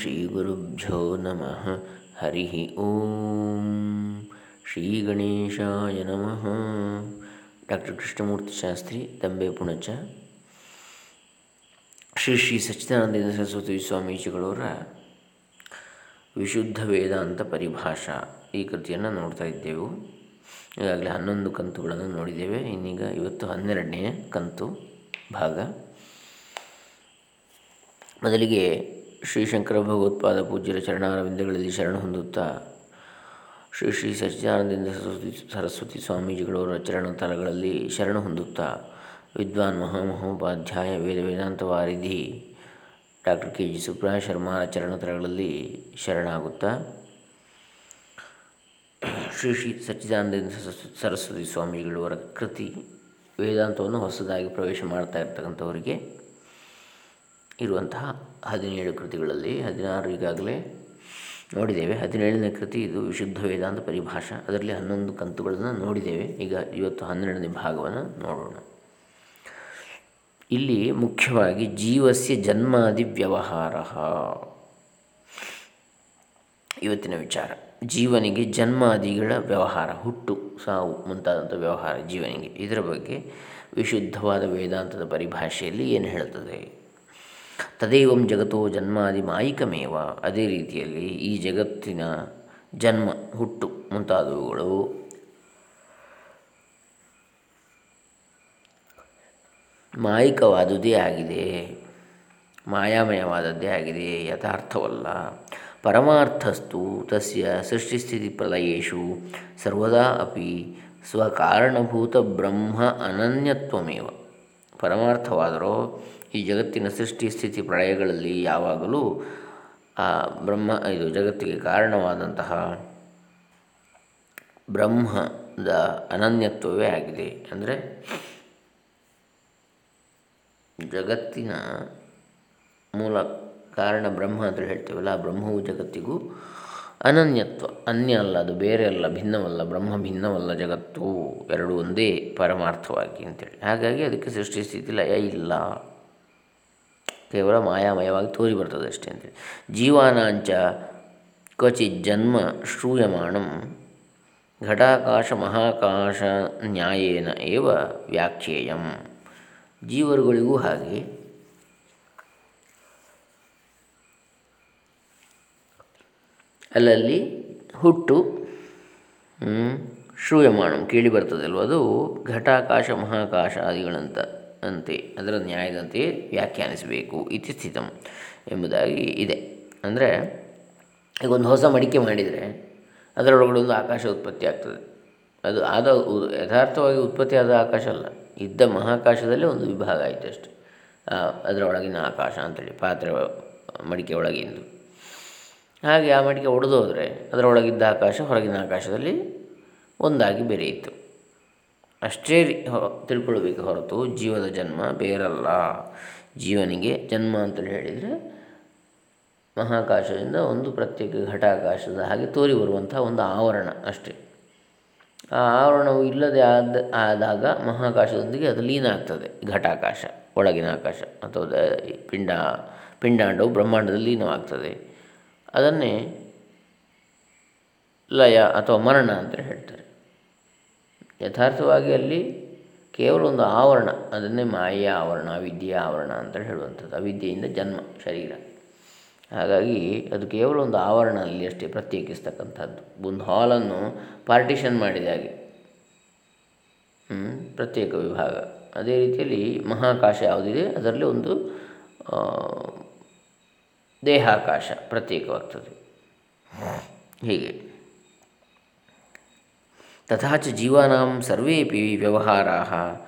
ಶ್ರೀಗುರುಭ್ಯೋ ನಮಃ ಹರಿ ಓಂ ಶ್ರೀ ಗಣೇಶಾಯ ನಮಃ ಡಾಕ್ಟರ್ ಕೃಷ್ಣಮೂರ್ತಿ ಶಾಸ್ತ್ರಿ ದಂಬೆ ಪುಣಚ ಶ್ರೀ ಶ್ರೀ ಸಚ್ಚಿದಾನಂದ ಸರಸ್ವತಿ ಸ್ವಾಮೀಜಿಗಳವರ ವಿಶುದ್ಧ ವೇದಾಂತ ಪರಿಭಾಷಾ ಈ ಕೃತಿಯನ್ನು ನೋಡ್ತಾ ಇದ್ದೆವು. ಈಗಾಗಲೇ ಹನ್ನೊಂದು ಕಂತುಗಳನ್ನು ನೋಡಿದ್ದೇವೆ. ಇನ್ನೀಗ ಇವತ್ತು ಹನ್ನೆರಡನೇ ಕಂತು ಭಾಗ. ಮೊದಲಿಗೆ ಶ್ರೀಶಂಕರ ಭಗವತ್ಪಾದ ಪೂಜ್ಯರ ಚರಣಾರವಿಂದಗಳಲ್ಲಿ ಶರಣ ಹೊಂದುತ್ತಾ, ಶ್ರೀ ಶ್ರೀ ಸಚ್ಚಿದಾನಂದ ಸರಸ್ವತಿ ಸರಸ್ವತಿ ಸ್ವಾಮೀಜಿಗಳವರ ಚರಣತಲಗಳಲ್ಲಿ ಶರಣ ಹೊಂದುತ್ತಾ, ವಿದ್ವಾನ್ ಮಹಾಮಹೋಪಾಧ್ಯಾಯ ವೇದ ವೇದಾಂತ ವಾರಿಧಿ ಡಾಕ್ಟರ್ ಕೆ. ಜಿ. ಸುಬ್ರಹ ಶರ್ಮಾರ ಚರಣತಲಗಳಲ್ಲಿ ಶರಣಾಗುತ್ತಾ, ಶ್ರೀ ಶ್ರೀ ಸಚ್ಚಿದಾನಂದ ಸರಸ್ವತಿ ಸ್ವಾಮೀಜಿಗಳವರ ಕೃತಿ ವೇದಾಂತವನ್ನು ಹೊಸದಾಗಿ ಪ್ರವೇಶ ಮಾಡ್ತಾ ಇರ್ತಕ್ಕಂಥವರಿಗೆ ಇರುವಂತಹ ಹದಿನೇಳು ಕೃತಿಗಳಲ್ಲಿ ಹದಿನಾರು ಈಗಾಗಲೇ ನೋಡಿದ್ದೇವೆ. ಹದಿನೇಳನೇ ಕೃತಿ ಇದು ವಿಶುದ್ಧ ವೇದಾಂತ ಪರಿಭಾಷೆ. ಅದರಲ್ಲಿ ಹನ್ನೊಂದು ಕಂತುಗಳನ್ನು ನೋಡಿದ್ದೇವೆ. ಈಗ ಇವತ್ತು ಹನ್ನೆರಡನೇ ಭಾಗವನ್ನು ನೋಡೋಣ. ಇಲ್ಲಿ ಮುಖ್ಯವಾಗಿ ಜೀವಸ್ಯ ಜನ್ಮಾದಿ ವ್ಯವಹಾರ. ಇವತ್ತಿನ ವಿಚಾರ. ಜೀವನಿಗೆ ಜನ್ಮಾದಿಗಳ ವ್ಯವಹಾರ, ಹುಟ್ಟು, ಸಾವು ಮುಂತಾದಂಥ ವ್ಯವಹಾರ ಜೀವನಿಗೆ. ಇದರ ಬಗ್ಗೆ ವಿಶುದ್ಧವಾದ ವೇದಾಂತದ ಪರಿಭಾಷೆಯಲ್ಲಿ ಏನು ಹೇಳುತ್ತದೆ? ತದೇವಂ ಜಗತೋ ಜನ್ಮಾದಿ ಮಾಯಿಕಮೇವ. ಅದೇ ರೀತಿಯಲ್ಲಿ ಈ ಜಗತ್ತಿನ ಜನ್ಮ ಹುಟ್ಟು ಮುಂತಾದವುಗಳು. ಮಾಯಿಕವಾದುದೇ ಆಗಿದೆ. ಮಾಯಾಮಯವಾದದ್ದೇ ಆಗಿದೆ. ಯಥಾರ್ಥವಲ್ಲ. ಪರಮಾರ್ಥಸ್ತು ತಸ್ಯ ಸೃಷ್ಟಿಸ್ಥಿತಿ ಪ್ರಲಯೇಶು ಸರ್ವದಾ ಅಪಿ ಸ್ವಕಾರಣಭೂತ ಬ್ರಹ್ಮ ಅನನ್ಯತ್ವಮೇವ. ಪರಮಾರ್ಥವಾದರೂ ಈ ಜಗತ್ತಿನ ಸೃಷ್ಟಿ ಸ್ಥಿತಿ ಪ್ರಳಯಗಳಲ್ಲಿ ಯಾವಾಗಲೂ, ಆ, ಬ್ರಹ್ಮ, ಇದು ಜಗತ್ತಿಗೆ ಕಾರಣವಾದಂತಹ ಬ್ರಹ್ಮದ ಅನನ್ಯತ್ವವೇ ಆಗಿದೆ. ಅಂದರೆ ಜಗತ್ತಿನ ಮೂಲ ಕಾರಣ ಬ್ರಹ್ಮ ಅಂತ ಹೇಳ್ತೇವಲ್ಲ, ಆ ಬ್ರಹ್ಮವು ಜಗತ್ತಿಗೂ ಅನನ್ಯತ್ವ. ಅನ್ಯ ಅಲ್ಲ, ಅದು ಬೇರೆ ಅಲ್ಲ, ಭಿನ್ನವಲ್ಲ, ಬ್ರಹ್ಮ ಭಿನ್ನವಲ್ಲ, ಜಗತ್ತು ಎರಡು ಒಂದೇ ಪರಮಾರ್ಥವಾಗಿ ಅಂತೇಳಿ. ಹಾಗಾಗಿ ಅದಕ್ಕೆ ಸೃಷ್ಟಿ ಸ್ಥಿತಿ ಲಯ ಇಲ್ಲ. ಕೇವಲ ಮಾಯಾಮಯವಾಗಿ ತೋರಿ ಬರ್ತದೆ ಅಷ್ಟೇ ಅಂತೇಳಿ. ಜೀವಾನಾಂಚ ಕ್ವಚಿತ್ ಜನ್ಮ ಶ್ರೂಯಮಾಣಂ ಘಟಾಕಾಶ ಮಹಾಕಾಶ ನ್ಯಾಯೇನ ಏವ ವ್ಯಾಖ್ಯೇಯಂ. ಜೀವರುಗಳಿಗೂ ಹಾಗೆ. ಅಲ್ಲಲ್ಲಿ ಹುಟ್ಟು ಶ್ರೂಯಮಾಣಂ ಕೇಳಿ ಬರ್ತದಲ್ವ ಅದು? ಘಟಾಕಾಶ ಮಹಾಕಾಶ ಆದಿಗಳಂತ. ಅಂತೆ, ಅದರ ನ್ಯಾಯದಂತೆ ವ್ಯಾಖ್ಯಾನಿಸಬೇಕು. ಇತಿ ಸ್ಥಿತಂ ಎಂಬುದಾಗಿ ಇದೆ. ಅಂದರೆ, ಈಗ ಒಂದು ಹೊಸ ಮಡಿಕೆ ಮಾಡಿದರೆ, ಅದರೊಳಗಡೆ ಒಂದು ಆಕಾಶ ಉತ್ಪತ್ತಿ ಆಗ್ತದೆ. ಅದು ಆದ ಯಥಾರ್ಥವಾಗಿ ಉತ್ಪತ್ತಿ ಆದ ಆಕಾಶ ಅಲ್ಲ. ಇದ್ದ ಮಹಾಕಾಶದಲ್ಲಿ ಒಂದು ವಿಭಾಗ ಆಯಿತು ಅಷ್ಟೆ. ಅದರೊಳಗಿನ ಆಕಾಶ ಅಂತೇಳಿ ಪಾತ್ರೆ ಮಡಿಕೆ ಒಳಗಿಂದು. ಹಾಗೆ ಆ ಮಡಿಕೆ ಒಡೆದು ಹೋದರೆ ಅದರೊಳಗಿದ್ದ ಆಕಾಶ ಹೊರಗಿನ ಆಕಾಶದಲ್ಲಿ ಒಂದಾಗಿ ಬೆರೆಯಿತು. ಅಷ್ಟೇ ತಿಳ್ಕೊಳ್ಬೇಕು ಹೊರತು ಜೀವದ ಜನ್ಮ ಬೇರಲ್ಲ. ಜೀವನಿಗೆ ಜನ್ಮ ಅಂತೇಳಿ ಹೇಳಿದರೆ ಮಹಾಕಾಶದಿಂದ ಒಂದು ಪ್ರತ್ಯೇಕ ಘಟಾಕಾಶದ ಹಾಗೆ ತೋರಿ ಬರುವಂಥ ಒಂದು ಆವರಣ ಅಷ್ಟೇ. ಆ ಆವರಣವು ಇಲ್ಲದೆ ಆದ ಆದಾಗ ಮಹಾಕಾಶದೊಂದಿಗೆ ಅದು ಲೀನ ಆಗ್ತದೆ. ಘಟಾಕಾಶ, ಒಳಗಿನ ಆಕಾಶ ಅಥವಾ ಪಿಂಡ ಪಿಂಡಾಂಡವು ಬ್ರಹ್ಮಾಂಡದಲ್ಲಿ ಲೀನವಾಗ್ತದೆ. ಅದನ್ನೇ ಲಯ ಅಥವಾ ಮರಣ ಅಂತ ಹೇಳ್ತಾರೆ. ಯಥಾರ್ಥವಾಗಿ ಅಲ್ಲಿ ಕೇವಲ ಒಂದು ಆವರಣ, ಅದನ್ನೇ ಮಾಯೆಯ ಆವರಣ ಅವಿದ್ಯೆಯ ಆವರಣ ಅಂತ ಹೇಳುವಂಥದ್ದು. ಅವಿದ್ಯೆಯಿಂದ ಜನ್ಮ, ಶರೀರ. ಹಾಗಾಗಿ ಅದು ಕೇವಲ ಒಂದು ಆವರಣ ಅಲ್ಲಿ ಅಷ್ಟೇ ಪ್ರತ್ಯೇಕಿಸ್ತಕ್ಕಂಥದ್ದು. ಒಂದು ಹಾಲನ್ನು ಪಾರ್ಟಿಷನ್ ಮಾಡಿದ ಹಾಗೆ. ಪ್ರತ್ಯೇಕ ವಿಭಾಗ. ಅದೇ ರೀತಿಯಲ್ಲಿ ಮಹಾಕಾಶ ಯಾವುದಿದೆ? ಅದರಲ್ಲಿ ಒಂದು ದೇಹಾಕಾಶ ಪ್ರತ್ಯೇಕವಾಗ್ತದೆ. ಹೀಗೆ. ಜೀವಾನಾಂ ಸರ್ವೇಪಿ ವ್ಯವಹಾರಾ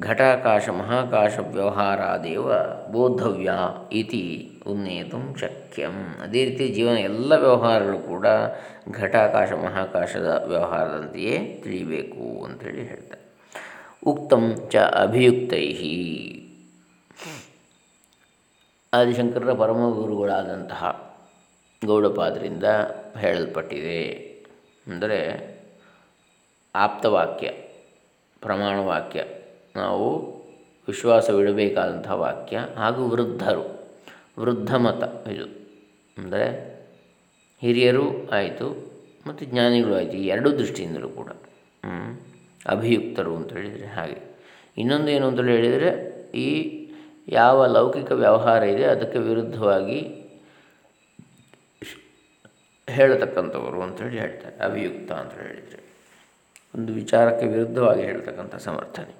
ಘಟಾಕಾಶ ಮಹಾಕಾಶ ವ್ಯವಹಾರಾದೇವ ಬೋದ್ಧವ್ಯ ಇತಿ ಉನ್ನೇತು ಶಕ್ಯಂ ಅದೇ ರೀತಿ ಜೀವನ ಎಲ್ಲ ವ್ಯವಹಾರಗಳು ಕೂಡ ಘಟಾಕಾಶ, ಮಹಾಕಾಶದ ವ್ಯವಹಾರದಂತೆಯೇ ತಿಳಿಬೇಕು ಅಂತೇಳಿ ಹೇಳ್ತಾರೆ. ಉಕ್ತಂ ಚ ಅಭಿಯುಕ್ತೈ. ಆದಿಶಂಕರರ ಪರಮ ಗುರುಗಳಾದಂತಹ ಗೌಡಪಾದರಿಂದ ಹೇಳಲ್ಪಟ್ಟಿದೆ. ಅಂದರೆ ಆಪ್ತವಾಕ್ಯ, ಪ್ರಮಾಣವಾಕ್ಯ. ನಾವು ವಿಶ್ವಾಸವಿಡಬೇಕಾದಂಥ ವಾಕ್ಯ ಹಾಗೂ ವೃದ್ಧರು. ವೃದ್ಧ ಮತ ಇದು. ಅಂದರೆ ಹಿರಿಯರು ಆಯಿತು ಮತ್ತು ಜ್ಞಾನಿಗಳು ಆಯಿತು. ಈ ಎರಡೂ ದೃಷ್ಟಿಯಿಂದಲೂ ಕೂಡ ಅಭಿಯುಕ್ತರು ಅಂತ ಹೇಳಿದರೆ ಹಾಗೆ. ಇನ್ನೊಂದು ಏನು ಅಂತೇಳಿ ಹೇಳಿದರೆ, ಈ ಯಾವ ಲೌಕಿಕ ವ್ಯವಹಾರ ಇದೆ ಅದಕ್ಕೆ ವಿರುದ್ಧವಾಗಿ ಹೇಳತಕ್ಕಂಥವರು ಅಂತೇಳಿ ಹೇಳ್ತಾರೆ. ಅಭಿಯುಕ್ತ ಅಂತ ಹೇಳಿದರೆ. ಒಂದು ವಿಚಾರಕ್ಕೆ ವಿರುದ್ಧವಾಗಿ ಹೇಳ್ತಕ್ಕಂಥ ಸಮರ್ಥನೆ.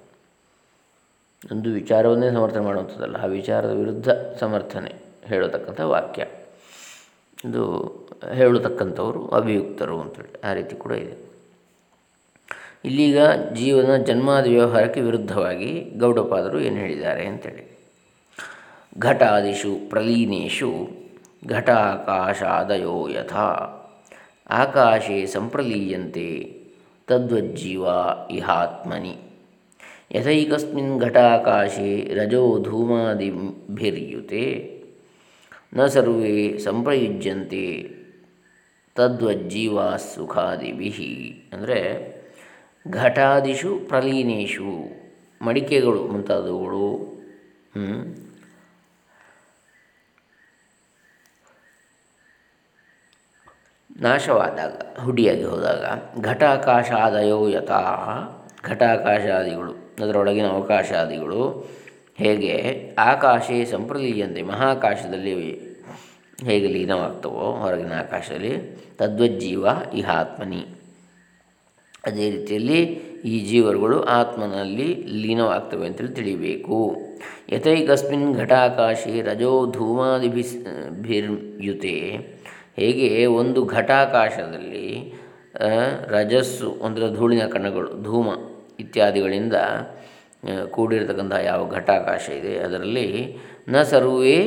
ಒಂದು ವಿಚಾರವನ್ನೇ ಸಮರ್ಥನೆ ಮಾಡುವಂಥದ್ದಲ್ಲ, ಆ ವಿಚಾರದ ವಿರುದ್ಧ ಸಮರ್ಥನೆ ಹೇಳತಕ್ಕಂಥ ವಾಕ್ಯ. ಇದು ಹೇಳತಕ್ಕಂಥವರು ಅಭಿಯುಕ್ತರು ಅಂತೇಳಿ ಆ ರೀತಿ ಕೂಡ ಇದೆ. ಇಲ್ಲಿಗ ಜೀವನ ಜನ್ಮಾದಿ ವ್ಯವಹಾರಕ್ಕೆ ವಿರುದ್ಧವಾಗಿ ಗೌಡಪಾದರು ಏನು ಹೇಳಿದ್ದಾರೆ ಅಂತೇಳಿ ಘಟಾದಿಷು ಪ್ರಲೀನೇಶು ಘಟಾಕಾಶಾದಯೋ ಯಥಾ. ಆಕಾಶೆ ಸಂಪ್ರಲೀಯಂತೆ ತದ್ವಜ್ಜೀವ ಇಹಾತ್ಮನಿ. ಯಥೈಕಸ್ಮಿನ್ ಘಟಾಕಾಶೆ ರಜೋ ಧೂಮಾದಿಭಿರ್ಯುತೆ. ನ ಸರ್ವೇ ಸಂಪ್ರಯುಜ್ಯಂತೆ ತದ್ವಜ್ಜೀವ ಸುಖಾದಿಭಿ. ಅಂದರೆ ಘಟಾದಿಷು ಪ್ರಲೀನೇಶು ಮಡಿಕೆಗಳು ಮುಂತಾದವುಗಳು ನಾಶವಾದಾಗ, ಹುಡಿಯಾಗಿ ಹೋದಾಗ, ಘಟಾಕಾಶಾದಯೋ ಯಥಾ, ಘಟಾಕಾಶಾದಿಗಳು, ಅದರೊಳಗಿನ ಅವಕಾಶಾದಿಗಳು ಹೇಗೆ ಆಕಾಶೇ ಸಂಪ್ರಲೀಯಂತೆ ಮಹಾಕಾಶದಲ್ಲಿ ಹೇಗೆ ಲೀನವಾಗ್ತವೋ, ಹೊರಗಿನ ಆಕಾಶದಲ್ಲಿ ತದ್ವಜ್ಜೀವ ಇಹಾತ್ಮನಿ. ಅದೇ ರೀತಿಯಲ್ಲಿ ಈ ಜೀವರುಗಳು ಆತ್ಮನಲ್ಲಿ ಲೀನವಾಗ್ತವೆ ಅಂತೇಳಿ ತಿಳಿಬೇಕು. ಯಥೈಕಸ್ಮಿನ್ ಘಟಾಕಾಶೆ ರಜೋ ಧೂಮಾದಿ ಭಿರ್ಯುತೆ ಹೇಗೆ ಒಂದು ಘಟಾಕಾಶದಲ್ಲಿ ರಜಸ್ಸು ಅಂದರೆ ಧೂಳಿನ ಕಣಗಳು, ಧೂಮ ಇತ್ಯಾದಿಗಳಿಂದ ಕೂಡಿರತಕ್ಕಂಥ ಯಾವ ಘಟಾಕಾಶ ಇದೆ, ಅದರಲ್ಲಿ ನ ಸರ್ವೇ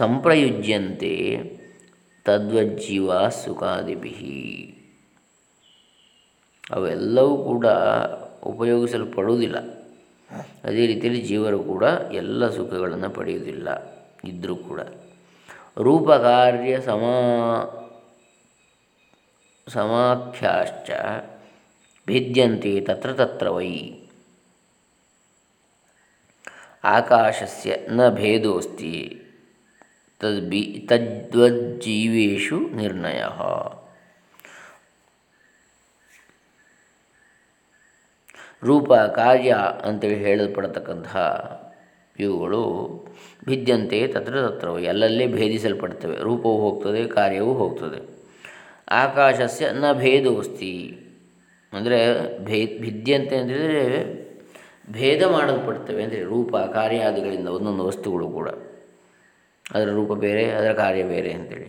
ಸಂಪ್ರಯುಜ್ಯಂತೆ ತದ್ವಜ್ಜೀವ ಸುಖಾದಿಭಿ. ಅವೆಲ್ಲವೂ ಕೂಡ ಉಪಯೋಗಿಸಲ್ಪಡುವುದಿಲ್ಲ. ಅದೇ ರೀತಿಯಲ್ಲಿ ಜೀವರು ಕೂಡ ಎಲ್ಲ ಸುಖಗಳನ್ನು ಪಡೆಯುವುದಿಲ್ಲ ಇದ್ದರೂ ಕೂಡ. ರೂಪಕಾರ್ಯ ಸಮಾ ಸಮಾಖ್ಯಾಶ್ಚ ಭಿದ್ಯಂತೆ ತತ್ರ ತತ್ರ ವೈ. ಆಕಾಶಸ್ಯ ನ ಭೇದೋಸ್ತಿ ತದ್ಬಿ ತದ್ವಜ್ಜೀವೇಶು ನಿರ್ಣಯ. ರೂಪ ಕಾರ್ಯ ಅಂತೇಳಿ ಹೇಳಲ್ಪಡತಕ್ಕಂತಹ ಇವುಗಳು ಭಿದ್ಯಂತೆ ತತ್ರ ತತ್ರವು, ಎಲ್ಲಲ್ಲೇ ಭೇದಿಸಲ್ಪಡ್ತವೆ, ರೂಪವು ಹೋಗ್ತದೆ, ಕಾರ್ಯವೂ ಹೋಗ್ತದೆ. ಆಕಾಶಸ್ಯ ನ ಭೇದೋಸ್ತಿ. ಅಂದರೆ ಭೇ, ಭಿದ್ಯಂತೆ ಅಂದರೆ ಭೇದ ಮಾಡಲ್ಪಡ್ತವೆ ಅಂದರೆ ರೂಪ, ಕಾರ್ಯಾದಿಗಳಿಂದ ಒಂದೊಂದು ವಸ್ತುಗಳು ಕೂಡ. ಅದರ ರೂಪ ಬೇರೆ, ಅದರ ಕಾರ್ಯ ಬೇರೆ ಅಂತೇಳಿ.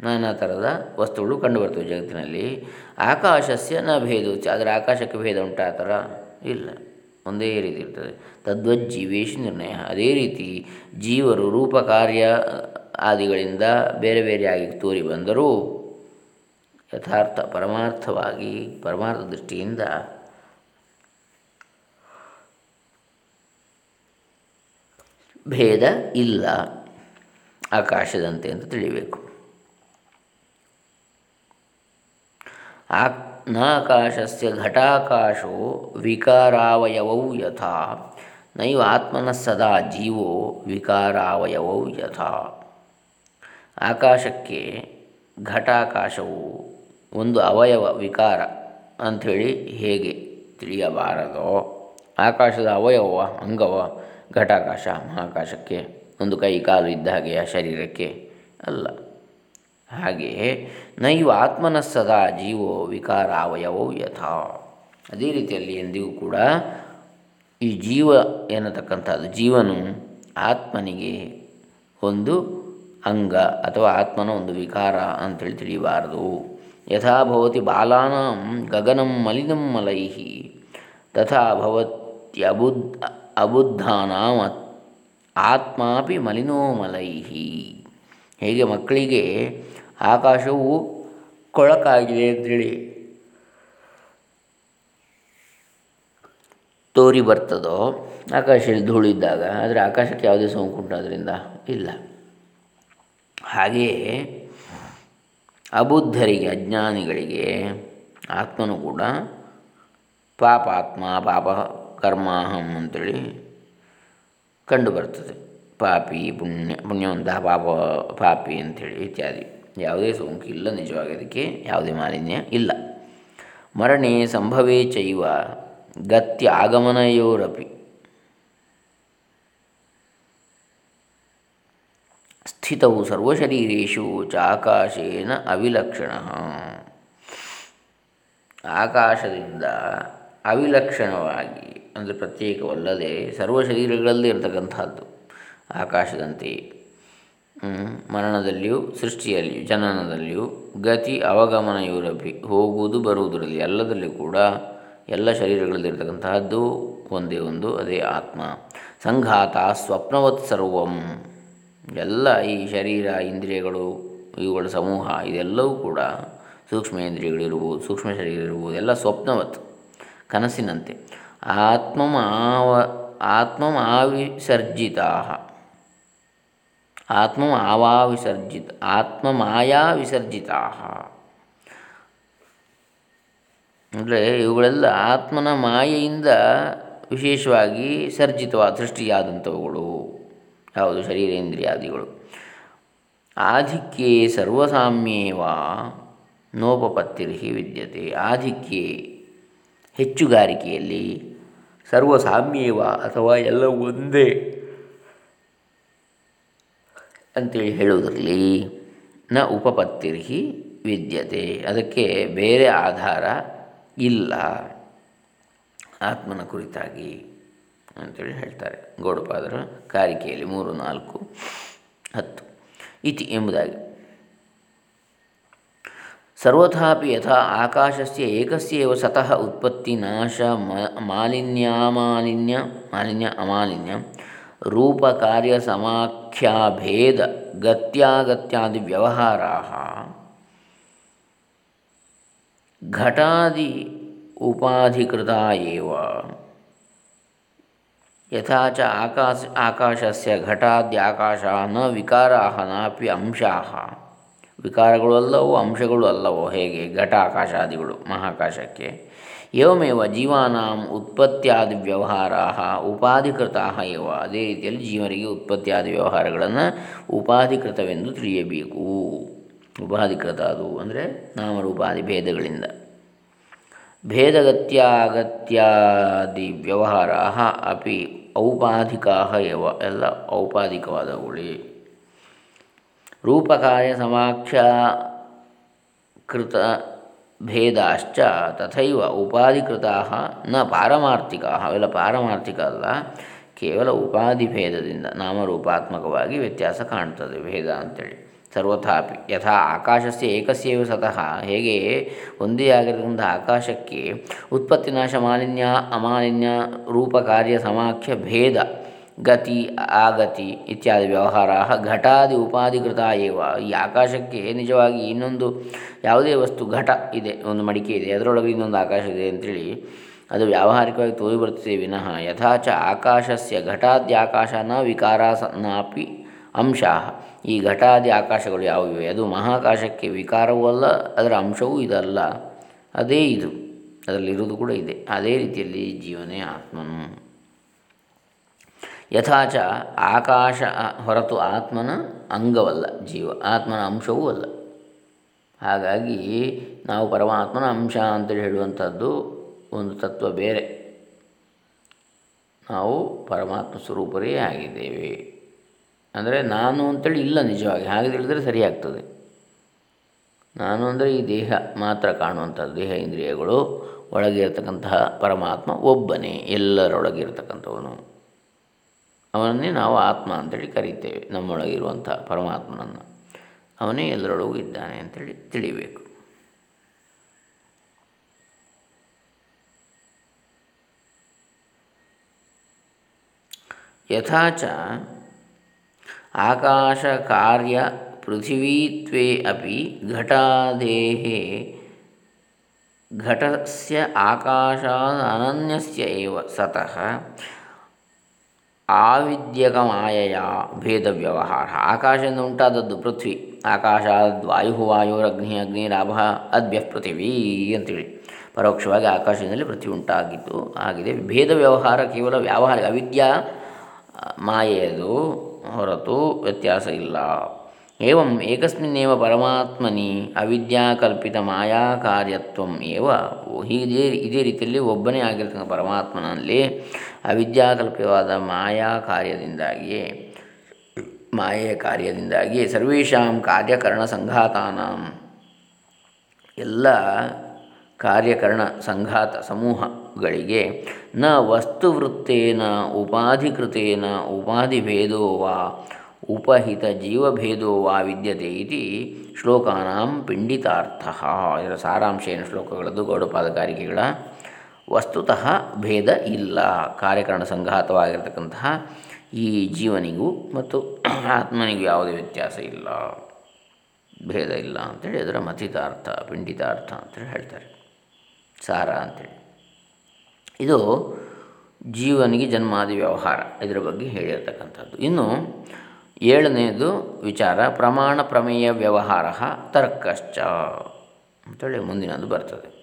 ನಾನಾ ಥರದ ವಸ್ತುಗಳು ಕಂಡುಬರ್ತವೆ ಜಗತ್ತಿನಲ್ಲಿ. ಆಕಾಶಸ್ಯ ನ ಭೇದೋಚಿ ಆದರೆ ಆಕಾಶಕ್ಕೆ ಭೇದ ಉಂಟು ಆ ಥರ ಇಲ್ಲ. ಒಂದೇ ರೀತಿ ಇರ್ತದೆ. ತದ್ವಜ್ಜೀವೇಶು ನಿರ್ಣಯ. ಅದೇ ರೀತಿ ಜೀವರು ರೂಪ ಕಾರ್ಯ ಆದಿಗಳಿಂದ ಬೇರೆ ಬೇರೆಯಾಗಿ ತೋರಿ ಬಂದರೂ ಯಥಾರ್ಥ ಪರಮಾರ್ಥವಾಗಿ, ಪರಮಾರ್ಥ ದೃಷ್ಟಿಯಿಂದ ಭೇದ ಇಲ್ಲ. ಆಕಾಶದಂತೆ ಅಂತ ತಿಳಿಬೇಕು. ಆ ನಾಕಾಶಸ್ಯ ಘಟಾಕಾಶೋ ವಿಕಾರಾವಯವೌ ಯಥಾ. ನೈವ ಆತ್ಮನ ಸದಾ ಜೀವೋ ವಿಕಾರಾವಯವೌ ಯಥಾ. ಆಕಾಶಕ್ಕೆ ಘಟಾಕಾಶವು ಒಂದು ಅವಯವ ವಿಕಾರ ಅಂಥೇಳಿ ಹೇಗೆ ತಿಳಿಯಬಾರದೋ, ಆಕಾಶದ ಅವಯವ ಅಂಗವ ಘಟಾಕಾಶ ಮಹಾಕಾಶಕ್ಕೆ, ಒಂದು ಕೈ ಕಾಲು ಇದ್ದ ಹಾಗೆಯ ಶರೀರಕ್ಕೆ? ಅಲ್ಲ. ಹಾಗೆಯೇ ನೈವ ಆತ್ಮನ ಸದಾ ಜೀವೋ ವಿಕಾರ ಅವಯವೋ ಯಥಾ. ಅದೇ ರೀತಿಯಲ್ಲಿ ಎಂದಿಗೂ ಕೂಡ ಈ ಜೀವ ಎನ್ನತಕ್ಕಂಥದ್ದು ಜೀವನು ಆತ್ಮನಿಗೆ ಒಂದು ಅಂಗ ಅಥವಾ ಆತ್ಮನ ಒಂದು ವಿಕಾರ ಅಂತೇಳಿ ತಿಳಿಯಬಾರದು. ಯಥಾ ಭವತಿ ಬಾಲಾನಾಂ ಗಗನಂ ಮಲಿನಂ ಮಲೈ ತಥಾ ಭವತ್ಯಬುದ್ ಅಬುದ್ಧಾನಾಂ ಆತ್ಮಾಪಿ ಮಲಿನೋ ಮಲೈ ಹೇಗೆ ಮಕ್ಕಳಿಗೆ ಆಕಾಶವು ಕೊಳಕಾಗಿದೆ ಅಂತೇಳಿ ತೋರಿ ಬರ್ತದೋ, ಆಕಾಶದಲ್ಲಿ ಧೂಳಿದ್ದಾಗ, ಆದರೆ ಆಕಾಶಕ್ಕೆ ಯಾವುದೇ ಸೋಂಕುಂಟು ಅದರಿಂದ ಇಲ್ಲ. ಹಾಗೆಯೇ ಅಬುದ್ಧರಿಗೆ, ಅಜ್ಞಾನಿಗಳಿಗೆ ಆತ್ಮನು ಕೂಡ ಪಾಪಾತ್ಮ, ಪಾಪ ಕರ್ಮಾಹಂ ಅಂತೇಳಿ ಕಂಡು ಬರ್ತದೆ ಪಾಪಿ, ಪುಣ್ಯ ಪುಣ್ಯವಂತಹ ಪಾಪ, ಪಾಪಿ ಅಂಥೇಳಿ ಇತ್ಯಾದಿ. ಯಾವುದೇ ಸೋಂಕು ಇಲ್ಲ ನಿಜವಾಗಿ ಅದಕ್ಕೆ ಯಾವುದೇ ಮಾಲಿನ್ಯ ಇಲ್ಲ. ಮರಣೆ ಸಂಭವೇ ಚೈವ ಗತ್ಯ ಆಗಮನಯೋರಪಿ ಸ್ಥಿತವು ಸರ್ವಶರೀರೇಶು ಚಾಕಾಶೇನ ಅವಿಲಕ್ಷಣ. ಆಕಾಶದಿಂದ ಅವಿಲಕ್ಷಣವಾಗಿ, ಅಂದರೆ ಪ್ರತ್ಯೇಕವಲ್ಲದೆ ಸರ್ವ ಶರೀರಗಳಲ್ಲಿ ಇರತಕ್ಕಂಥದ್ದು ಆಕಾಶದಂತೆ ಮರಣದಲ್ಲಿಯೂ ಸೃಷ್ಟಿಯಲ್ಲಿಯೂ ಜನನದಲ್ಲಿಯೂ, ಗತಿ ಅವಗಮನ ಇವರಪಿ ಹೋಗುವುದು ಬರುವುದರಲ್ಲಿ ಎಲ್ಲದರಲ್ಲಿ ಕೂಡ ಎಲ್ಲ ಶರೀರಗಳಲ್ಲಿರ್ತಕ್ಕಂತಹದ್ದು ಒಂದೇ ಒಂದು, ಅದೇ ಆತ್ಮ. ಸಂಘಾತ ಸ್ವಪ್ನವತ್ ಸರ್ವಂ. ಎಲ್ಲ ಈ ಶರೀರ, ಇಂದ್ರಿಯಗಳು, ಇವುಗಳ ಸಮೂಹ, ಇದೆಲ್ಲವೂ ಕೂಡ ಸೂಕ್ಷ್ಮೇಂದ್ರಿಯಗಳಿರ್ಬೋದು, ಸೂಕ್ಷ್ಮ ಶರೀರ ಇರ್ಬೋದು ಎಲ್ಲ ಸ್ವಪ್ನವತ್, ಕನಸಿನಂತೆ. ಆತ್ಮ ಆವ ಆತ್ಮ ಆವಾವಿಸರ್ಜಿತ ಆತ್ಮ ಮಾಯಾ ವಿಸರ್ಜಿತ ಅಂದರೆ ಇವುಗಳೆಲ್ಲ ಆತ್ಮನ ಮಾಯೆಯಿಂದ ವಿಶೇಷವಾಗಿ ಸರ್ಜಿತವಾದ ಸೃಷ್ಟಿಯಾದಂಥವುಗಳು. ಯಾವುದು? ಶರೀರೇಂದ್ರಿಯಾದಿಗಳು ಆಧಿಕ್ಯೆ ಸರ್ವಸಾಮ್ಯೇವ, ನೋಪಪತ್ತಿರ್ಹಿ ವಿದ್ಯತೆ. ಆಧಿಕ್ಯೆ ಹೆಚ್ಚುಗಾರಿಕೆಯಲ್ಲಿ ಸರ್ವಸಾಮ್ಯೇವ ಅಥವಾ ಎಲ್ಲ ಒಂದೇ. ಅಂತೇಳಿ ಹೇಳುವುದರಲ್ಲಿ ನ ಉಪಪತ್ತಿರ್ಹಿ ವಿದ್ಯತೆ. ಅದಕ್ಕೆ ಬೇರೆ ಆಧಾರ ಇಲ್ಲ. ಆತ್ಮನ ಕುರಿತಾಗಿ ಅಂತೇಳಿ ಹೇಳ್ತಾರೆ ಗೌಡಪಾದರ ಕಾರಿಕೆಯಲ್ಲಿ ಮೂರು, ನಾಲ್ಕು, ಹತ್ತು. ಇತಿ ಎಂಬುದಾಗಿ. ಸರ್ವಥಾಪಿ ಯಥಾ ಆಕಾಶಸ್ಯ ಏಕಸ್ಯೇವ ಸತಃ ಉತ್ಪತ್ತಿ ನಾಶ ಮಾಲಿನ್ಯಾಮಾಲಿನ್ಯ ಮಾಲಿನ್ಯ ಅಮಾಲಿನ್ಯ ರೂಪ ಕಾರ್ಯ ಸಮಾಖ್ಯಾಭೇದ ಗತ್ಯಾಗತ್ಯಾದಿ ವ್ಯವಹಾರಾ ಘಟಾದಿ ಉಪಾಧಿಕೃತ ಏವ. ಯಥಾ ಚ ಆಕಾಶ, ಆಕಾಶಸ್ಯ ಘಟಾದ್ಯಾಕಾಶ ನ ವಿಕಾರಾಹ ವಿಕಾರಗಳು ಅಲ್ಲವೋ, ಅಂಶಗಳು ಅಲ್ಲವೋ, ಹೇಗೆ ಘಟ ಆಕಾಶಾದಿಗಳು ಮಹಾಕಾಶಕ್ಕೆ? ಏವಮೇವ ಜೀವಾನಾಂ ಉತ್ಪತ್ತಿಯಾದಿ ವ್ಯವಹಾರ ಉಪಾಧಿಕೃತ ಇವ ಅದೇ ರೀತಿಯಲ್ಲಿ ಜೀವನಿಗೆ ಉತ್ಪತ್ತಿಯಾದ ವ್ಯವಹಾರಗಳನ್ನು ಉಪಾಧಿಕೃತವೆಂದು ತಿಳಿಯಬೇಕು. ಉಪಾಧಿಕೃತ ಅದು ಅಂದರೆ ನಾಮರೂಪಾದಿ ಭೇದಗಳಿಂದ. ಭೇದಗತ್ಯಾಗತ್ಯಾದಿ ವ್ಯವಹಾರ ಅಪಿ ಔಪಾಧಿಕಾ ಇವ ಎಲ್ಲ ಔಪಾಧಿಕವಾದವುಗಳೇ. ರೂಪಕಾರ್ಯ ಸಮಾಕ್ಷ ಕೃತ ಭೇದಾಶ್ಚ ತಥೈವ ಉಪಾಧಿಕೃತ ನ ಪಾರಮಾರ್ಥಿಕ ಅವೆಲ್ಲ ಪಾರಮಾರ್ಥಿಕ ಅಲ್ಲ, ಕೇವಲ ಉಪಾಧಿ ಭೇದದಿಂದ ನಾಮರೂಪಾತ್ಮಕವಾಗಿ ವ್ಯತ್ಯಾಸ ಕಾಣ್ತದೆ ಭೇದ ಅಂತೇಳಿ. ಸರ್ವಥಾಪಿ, ಯಥಾ ಆಕಾಶಸ್ಯ ಏಕಸ್ಯೇವ ಸತಃ. ಹೇಗೆ? ಒಂದೇ ಆಗಿರತಕ್ಕಂಥ ಆಕಾಶಕ್ಕೆ ಉತ್ಪತ್ತಿ ನಾಶ ಮಾಲಿನ್ಯ, ಅಮಾಲಿನ್ಯ ರೂಪ ಕಾರ್ಯ ಸಮಾಖ್ಯ, ಭೇದ. ಗತಿ, ಆಗತಿ ಇತ್ಯಾದಿ ವ್ಯವಹಾರ ಘಟಾದಿ ಉಪಾಧಿಕೃತ ಏವ. ಈ ಆಕಾಶಕ್ಕೆ ನಿಜವಾಗಿ ಇನ್ನೊಂದು ಯಾವುದೇ ವಸ್ತು ಘಟ ಇದೆ, ಒಂದು ಮಡಿಕೆ ಇದೆ, ಅದರೊಳಗೆ ಇನ್ನೊಂದು ಆಕಾಶ ಇದೆ ಅಂತೇಳಿ ಅದು ವ್ಯಾವಹಾರಿಕವಾಗಿ ತೋರಿ ಬರ್ತದೆ ವಿನಃ ಯಥಾಚ ಆಕಾಶಸ್ಯ ಘಟಾದ್ಯಾಕಾಶ ನ ವಿಕಾರ ನಾಪಿ ಅಂಶ ಈ ಘಟಾದಿ ಆಕಾಶಗಳು ಯಾವುವು? ಅದು ಮಹಾಕಾಶಕ್ಕೆ ವಿಕಾರವೂ ಅಲ್ಲ, ಅದರ ಅಂಶವೂ ಇದಲ್ಲ. ಅದೇ ಇದು. ಅದರಲ್ಲಿರುವುದು ಕೂಡ ಇದೆ. ಅದೇ ರೀತಿಯಲ್ಲಿ ಜೀವನೇ ಆತ್ಮನು. ಯಥಾಚ ಆಕಾಶ ಹೊರತು ಆತ್ಮನ ಅಂಗವಲ್ಲ, ಜೀವ, ಆತ್ಮನ ಅಂಶವೂ ಅಲ್ಲ. ಹಾಗಾಗಿ ನಾವು ಪರಮಾತ್ಮನ ಅಂಶ ಅಂತೇಳಿ ಹೇಳುವಂಥದ್ದು ಒಂದು ತತ್ವ ಬೇರೆ. ನಾವು ಪರಮಾತ್ಮ ಸ್ವರೂಪರೇ ಆಗಿದ್ದೇವೆ. ಅಂದರೆ ನಾನು ಅಂತೇಳಿ ಇಲ್ಲ ನಿಜವಾಗಿ, ಹಾಗೆ ತಿಳಿದರೆ ಸರಿಯಾಗ್ತದೆ ನಾನು ಅಂದರೆ ಈ ದೇಹ ಮಾತ್ರ ಕಾಣುವಂಥದ್ದು, ದೇಹ ಇಂದ್ರಿಯಗಳು ಒಳಗಿರತಕ್ಕಂತಹ ಪರಮಾತ್ಮ ಒಬ್ಬನೇ, ಎಲ್ಲರೊಳಗಿರತಕ್ಕಂಥವನು. ಅವನನ್ನೇ ನಾವು ಆತ್ಮ ಅಂತೇಳಿ ಕರೀತೇವೆ ನಮ್ಮೊಳಗಿರುವಂಥ ಪರಮಾತ್ಮನನ್ನು. ಅವನೇ ಎಲ್ಲರೊಳಗೂ ಇದ್ದಾನೆ ಅಂತೇಳಿ ತಿಳಿಬೇಕು. ಯಥಾಚ ಆಕಾಶ ಕಾರ್ಯ ಪೃಥಿವೀತ್ವೇ ಅಪಿ ಘಟಾದೇಹೇ ಘಟಸ್ಯ ಆಕಾಶಾದ ಸತಃ ಆವಿದ್ಯಕ ಮಾಯೆಯ ಭೇದ ವ್ಯವಹಾರ ಆಕಾಶದಿಂದ ಉಂಟಾದದ್ದು ಪೃಥ್ವಿ. ಆಕಾಶಾದ್ ವಾಯು ವಾಯುರಗ್ನಿ ಅಗ್ನಿರಾಭ ಅದ್ಭ್ಯ, ಪೃಥಿವೀ ಅಂತೇಳಿ. ಪರೋಕ್ಷವಾಗಿ ಆಕಾಶದಲ್ಲಿ ಪೃಥ್ವಿ ಉಂಟಾಗಿದ್ದು ಆಗಿದೆ. ಭೇದ ವ್ಯವಹಾರ ಕೇವಲ ವ್ಯಾವಹಾರಿಕ ಅವಿದ್ಯಾ ಮಾಯೆಯದು ಹೊರತು ವ್ಯತ್ಯಾಸ ಇಲ್ಲ. ಏವಂ ಏಕಸ್ಮಿನ್ನೇವ ಪರಮಾತ್ಮನಿ ಅವಿದ್ಯಾಕಲ್ಪಿತ ಮಾಯಾ ಕಾರ್ಯತ್ವಂ ಏವ ಹೀಗೆ ಇದೇ ರೀತಿಯಲ್ಲಿ ಒಬ್ಬನೇ ಆಗಿರ್ತಕ್ಕಂಥ ಪರಮಾತ್ಮನಲ್ಲಿ ಅವಿದ್ಯಾಕಲ್ಪಿತವಾದ ಮಾಯಾ ಕಾರ್ಯದಿಂದಾಗಿಯೇ ಮಾಯೆಯ ಕಾರ್ಯದಿಂದಾಗಿ ಸರ್ವೇಷಾಂ ಕಾರ್ಯಕರಣ ಸಂಘಾತಾನಾಂ. ಎಲ್ಲ ಕಾರ್ಯಕರಣ ಸಂಘಾತ ಸಮೂಹಗಳಿಗೆ ನ ವಸ್ತುವೃತ್ತೇನ ಉಪಾಧಿಕೃತೇನ ಉಪಾಧಿಭೇದೋ ವಾ ಉಪಹಿತ ಜೀವಭೇದೋ ವಾ ವಿದ್ಯತೆ ಇತಿ ಶ್ಲೋಕಾನಾಂ ಪಿಂಡಿತಾರ್ಥ. ಇದರ ಸಾರಾಂಶ ಏನು ಶ್ಲೋಕಗಳದ್ದು? ಗೌಡಪಾದಕಾರಿಕೆಗಳ. ವಸ್ತುತಃ ಭೇದ ಇಲ್ಲ. ಕಾರ್ಯಕರಣ ಸಂಘಾತವಾಗಿರ್ತಕ್ಕಂತಹ ಈ ಜೀವನಿಗೂ ಮತ್ತು ಆತ್ಮನಿಗೂ ಯಾವುದೇ ವ್ಯತ್ಯಾಸ ಇಲ್ಲ. ಭೇದ ಇಲ್ಲ ಅಂತೇಳಿ ಅದರ ಮಥಿತಾರ್ಥ, ಪಿಂಡಿತಾರ್ಥ ಅಂತೇಳಿ ಹೇಳ್ತಾರೆ. ಸಾರ ಅಂತೇಳಿ. ಇದು ಜೀವನಿಗೆ ಜನ್ಮಾದಿ ವ್ಯವಹಾರ ಇದರ ಬಗ್ಗೆ ಹೇಳಿರ್ತಕ್ಕಂಥದ್ದು. ಇನ್ನು ಏಳನೆಯದು ವಿಚಾರ, ಪ್ರಮಾಣ ಪ್ರಮೇಯ ವ್ಯವಹಾರ ತರ್ಕಶ್ಚ. ಅಂತೇಳಿ ಮುಂದಿನದು ಬರ್ತದೆ.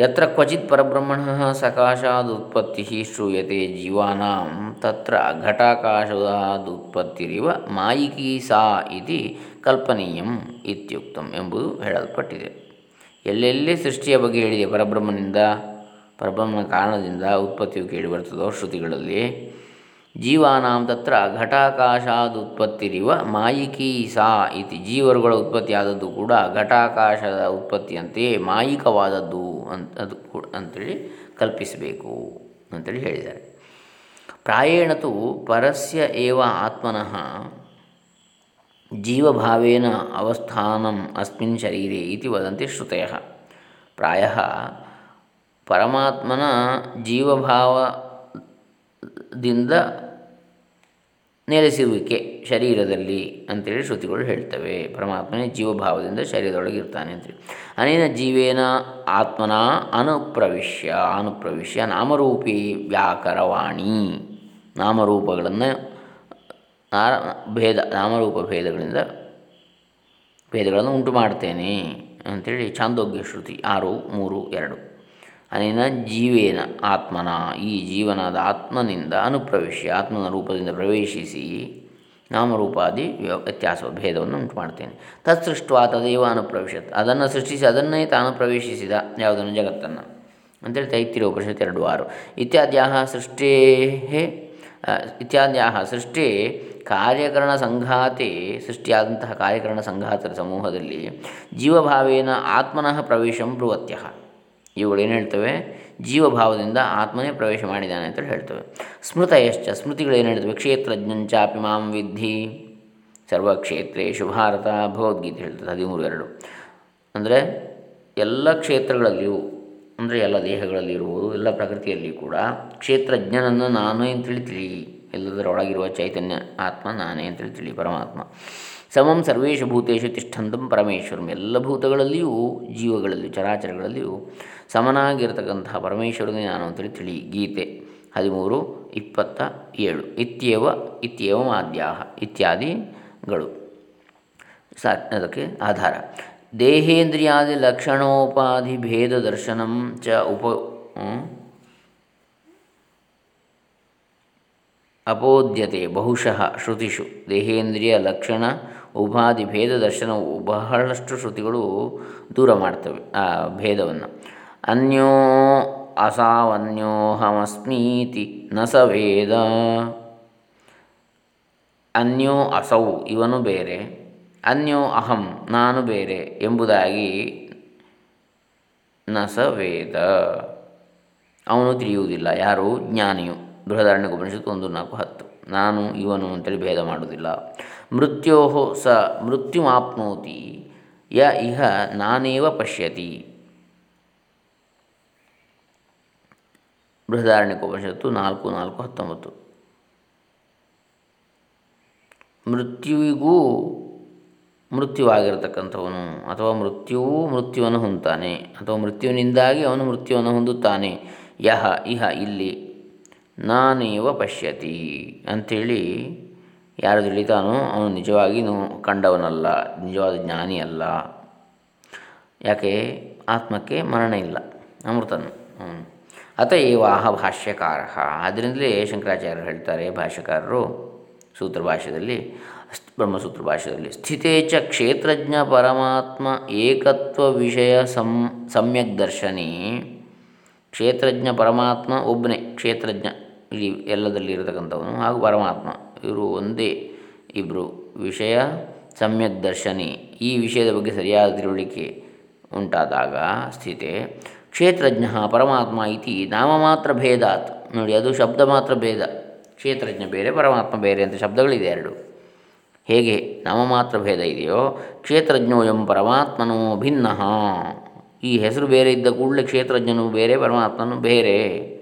ಯತ್ರ ಕ್ವಚಿತ್ ಪರಬ್ರಹ್ಮಣ ಸಕಾಶಾದುತ್ಪತ್ತಿ ಶ್ರೂಯತೆ ಜೀವಾನಾಂ, ತತ್ರ ಘಟಾಕಾಶದುತ್ಪತ್ತಿರಿವ ಮಾಯಿಕಿ ಸಾ ಇತಿ ಕಲ್ಪನೀಯಂ ಇತ್ಯುಕ್ತಂ ಎಂಬುದು ಹೇಳಲ್ಪಟ್ಟಿದೆ. ಎಲ್ಲೆಲ್ಲಿ ಸೃಷ್ಟಿಯ ಬಗ್ಗೆ ಹೇಳಿದೆ ಪರಬ್ರಹ್ಮನಿಂದ, ಪರಬ್ರಹ್ಮನ ಕಾರಣದಿಂದ ಉತ್ಪತ್ತಿಯು ಕೇಳಿ ಬರ್ತದೋ ಶ್ರುತಿಗಳಲ್ಲಿ ಜೀವಾನಾಂ ತತ್ರ ಘಟಾಕಾಶಾದುತ್ಪತ್ತಿರಿವ ಮಾಯಿಕಿ ಸಾ ಇತಿ. ಜೀವರುಗಳ ಉತ್ಪತ್ತಿಯಾದದ್ದು ಕೂಡ ಘಟಾಕಾಶದ ಉತ್ಪತ್ತಿಯಂತೆಯೇ ಮಾಯಿಕವಾದದ್ದು ಅಂತ ಅದು ಕೂಡ ಅಂಥೇಳಿ ಕಲ್ಪಿಸಬೇಕು ಅಂತೇಳಿ ಹೇಳಿದ್ದಾರೆ. ಪ್ರಾಯೇಣ ತು ಪರಸ್ಯ ಏವ ಆತ್ಮನಃ ಜೀವಭಾವೇನ ಅವಸ್ಥಾನಂ ಅಸ್ಮಿನ್ ಶರೀರೆ ಇತಿ ವದಂತಿ ಶ್ರುತಯ. ಪ್ರಾಯ ಪರಮಾತ್ಮನ ಜೀವಭಾವದಿಂದ ನೆಲೆಸುವಿಕೆ ಶರೀರದಲ್ಲಿ ಅಂತೇಳಿ ಶ್ರುತಿಗಳು ಹೇಳ್ತವೆ. ಪರಮಾತ್ಮನೇ ಜೀವಭಾವದಿಂದ ಶರೀರದೊಳಗೆ ಇರ್ತಾನೆ ಅಂತೇಳಿ. ಅನೇನ ಜೀವೇನ ಆತ್ಮನ ಅನುಪ್ರವಿಶ್ಯ. ಅನುಪ್ರವಿಶ್ಯ ನಾಮರೂಪಿ ವ್ಯಾಕರವಾಣಿ. ನಾಮರೂಪಗಳನ್ನು ಭೇದ ನಾಮರೂಪ ಭೇದಗಳಿಂದ ಭೇದಗಳನ್ನು ಉಂಟು ಮಾಡ್ತೇನೆ ಅಂಥೇಳಿ ಚಾಂದೋಗ್ಯ ಶ್ರುತಿ ಆರು, ಮೂರು, ಎರಡು. ಅನೇನ ಜೀವೇನ ಆತ್ಮನ, ಈ ಜೀವನದ ಆತ್ಮನಿಂದ ಅನುಪ್ರವೇಶಿ, ಆತ್ಮನ ರೂಪದಿಂದ ಪ್ರವೇಶಿಸಿ ನಾಮರೂಪಾದಿ ವ್ಯತ್ಯಾಸ ಭೇದವನ್ನು ಉಂಟು ಮಾಡ್ತೇನೆ ತತ್ಸೃಷ್ಟ ತದೇವ ಅನುಪ್ರವೇಶತ್. ಅದನ್ನು ಸೃಷ್ಟಿಸಿ, ಅದನ್ನೇ ತಾನು ಪ್ರವೇಶಿಸಿದ ಯಾವುದನ್ನು? ಜಗತ್ತನ್ನು. ಅಂತೇಳಿ ತೈತಿರೋ ಉಪನಿಷತ್ ಎರಡು ಆರು. ಇತ್ಯಾದ್ಯಾ ಸೃಷ್ಟೇ ಇತ್ಯಾದ್ಯಾ ಸೃಷ್ಟಿ ಕಾರ್ಯಕರಣ ಸಂಘಾತಿ, ಸೃಷ್ಟಿಯಾದಂತಹ ಕಾರ್ಯಕರಣ ಸಂಘಾತರ ಸಮೂಹದಲ್ಲಿ ಜೀವಭಾವೇನ ಆತ್ಮನಃ ಪ್ರವೇಶಂ ಬ್ರುವತ್ಯ ಇವುಗಳು ಏನು ಹೇಳ್ತವೆ? ಜೀವಭಾವದಿಂದ ಆತ್ಮನೇ ಪ್ರವೇಶ ಮಾಡಿದ್ದಾನೆ ಅಂತೇಳಿ ಹೇಳ್ತವೆ. ಸ್ಮೃತಯಶ್ಚ ಸ್ಮೃತಿಗಳು ಏನು ಹೇಳ್ತವೆ? ಕ್ಷೇತ್ರಜ್ಞಂಚಾಪಿ ಮಾಂ ವಿದ್ಧಿ. ಸರ್ವಕ್ಷೇತ್ರೇಶು ಭಾರತ, ಭಗವದ್ಗೀತೆ ಹೇಳ್ತದೆ, ಹದಿಮೂರು, ಎರಡು. ಅಂದರೆ ಎಲ್ಲ ಕ್ಷೇತ್ರಗಳಲ್ಲಿಯೂ, ಅಂದರೆ ಎಲ್ಲ ದೇಹಗಳಲ್ಲಿ ಇರುವುದು ಎಲ್ಲ ಪ್ರಕೃತಿಯಲ್ಲಿ ಕೂಡ ಕ್ಷೇತ್ರಜ್ಞನನ್ನು ನಾನು ಅಂತೇಳಿ ತಿಳಿ ಎಲ್ಲದರೊಳಗಿರುವ ಚೈತನ್ಯ, ಆತ್ಮ ನಾನೇ ಅಂತೇಳಿ ತಿಳಿ ಪರಮಾತ್ಮ. ಸಮಂ ಸರ್ವೇಶು ಭೂತೇಶು ತಿಷ್ಠಂತಂ ಪರಮೇಶ್ವರಂ. ಎಲ್ಲ ಭೂತಗಳಲ್ಲಿಯೂ, ಜೀವಗಳಲ್ಲಿಯೂ, ಚರಾಚರಗಳಲ್ಲಿಯೂ ಸಮನಾಗಿರತಕ್ಕಂತಹ ಪರಮೇಶ್ವರನೇ ನಾನು ಅಂತೇಳಿ ತಿಳಿ, ಗೀತೆ ಹದಿಮೂರು, ಇಪ್ಪತ್ತ ಏಳು. ಇತ್ಯೇವ ಇತ್ಯೇವ ಮಾದ್ಯಾಹ ಇತ್ಯಾದಿಗಳು. ಸಾ, ಅದಕ್ಕೆ ಆಧಾರ. ದೇಹೇಂದ್ರಿಯಾದಿ ಲಕ್ಷಣೋಪಾಧಿ ಭೇದ ದರ್ಶನಂ ಚ ಉಪ ಅಪೋದ್ಯತೆ ಬಹುಶಃ ಶ್ರುತಿಷು. ದೇಹೇಂದ್ರಿಯ ಲಕ್ಷಣ, ಉಪಾಧಿ, ಭೇದ ದರ್ಶನವು ಬಹಳಷ್ಟು ಶ್ರುತಿಗಳು ದೂರ ಮಾಡ್ತವೆ ಆ ಭೇದವನ್ನು. ಅನ್ಯೋ ಅಸಾವನ್ಯೋಹಮಸ್ಮೀತಿ, ನ ಸ ವೇದ. ಅನ್ಯೋ ಅಸೌ, ಇವನು ಬೇರೆ. ಅನ್ಯೋ ಅಹಂ, ನಾನು ಬೇರೆ ಎಂಬುದಾಗಿ ನ ಸ ವೇದ. ಅವನು ತಿಳಿಯುವುದಿಲ್ಲ, ಯಾರು? ಜ್ಞಾನಿಯು. ಬೃಹದಾರಣ್ಯ ಉಪನಿಷತ್ತು ಒಂದು, ನಾಲ್ಕು, ಹತ್ತು. ನಾನು, ಇವನು ಅಂತೇಳಿ ಭೇದ ಮಾಡುವುದಿಲ್ಲ. ಮೃತ್ಯೋ ಸ ಮೃತ್ಯುಮಾಪ್ನೋತಿ, ಯ ಇಹ ನಾನೇವ ಪಶ್ಯತಿ. ಉಪನಿಷತ್ತು ನಾಲ್ಕು ನಾಲ್ಕು, ಹತ್ತೊಂಬತ್ತು. ಮೃತ್ಯುವಿಗೂ ಮೃತ್ಯುವಾಗಿರತಕ್ಕಂಥವನು ಅಥವಾ ಮೃತ್ಯುವು ಮೃತ್ಯುವನ್ನು ಹೊಂದುತ್ತಾನೆ ಅಥವಾ ಮೃತ್ಯುವಿನಿಂದಾಗಿ ಅವನು ಮೃತ್ಯುವನ್ನು ಹೊಂದುತ್ತಾನೆ. ಯಹ, ಇಹ, ಇಲ್ಲಿ. ನಾನೇವ ಪಶ್ಯತಿ ಅಂಥೇಳಿ ಯಾರು ತಿಳಿತಾನೋ ಅವನು ನಿಜವಾಗಿ ಕಂಡವನಲ್ಲ, ನಿಜವಾದ ಜ್ಞಾನಿ ಅಲ್ಲ. ಯಾಕೆ? ಆತ್ಮಕ್ಕೆ ಮರಣ ಇಲ್ಲ, ಅಮೃತನು. ಅತ ಏವಾಹ ಭಾಷ್ಯಕಾರ. ಅದರಿಂದಲೇ ಶಂಕರಾಚಾರ್ಯರು ಹೇಳ್ತಾರೆ, ಭಾಷ್ಯಕಾರರು ಸೂತ್ರ ಭಾಷ್ಯದಲ್ಲಿ ಬ್ರಹ್ಮಸೂತ್ರ ಭಾಷೆಯಲ್ಲಿ ಸ್ಥಿತೇ ಚ ಕ್ಷೇತ್ರಜ್ಞ ಪರಮಾತ್ಮ ಏಕತ್ವ ವಿಷಯ ಸಂ, ಸಮ್ಯಕ್ ದರ್ಶನಿ. ಕ್ಷೇತ್ರಜ್ಞ ಪರಮಾತ್ಮ ಒಬ್ಬನೇ, ಕ್ಷೇತ್ರಜ್ಞ. ಇಲ್ಲಿ ಎಲ್ಲದಲ್ಲಿ ಇರತಕ್ಕಂಥವನು ಹಾಗೂ ಪರಮಾತ್ಮ. ಇವರು ಒಂದೇ ಇಬ್ಬರು ವಿಷಯ ಸಮ್ಯಕ್ ದರ್ಶನಿ. ಈ ವಿಷಯದ ಬಗ್ಗೆ ಸರಿಯಾದ ತಿಳುವಳಿಕೆ ಉಂಟಾದಾಗ ಸ್ಥಿತಿ, ಕ್ಷೇತ್ರಜ್ಞ ಪರಮಾತ್ಮ ಇತಿ ನಾಮಮಾತ್ರ ಭೇದಾತ್. ನೋಡಿ, ಅದು ಶಬ್ದ ಮಾತ್ರ ಭೇದ. ಕ್ಷೇತ್ರಜ್ಞ ಬೇರೆ, ಪರಮಾತ್ಮ ಬೇರೆ ಅಂತ ಶಬ್ದಗಳಿದೆ ಎರಡು. ಹೇಗೆ? ನಾಮಮಾತ್ರ ಭೇದ ಇದೆಯೋ? ಕ್ಷೇತ್ರಜ್ಞೋ ಎಂ ಪರಮಾತ್ಮನೋ ಭಿನ್ನ. ಈ ಹೆಸರು ಬೇರೆ ಇದ್ದ ಕೂಡಲೇ ಕ್ಷೇತ್ರಜ್ಞನು ಬೇರೆ, ಪರಮಾತ್ಮನು ಬೇರೆ.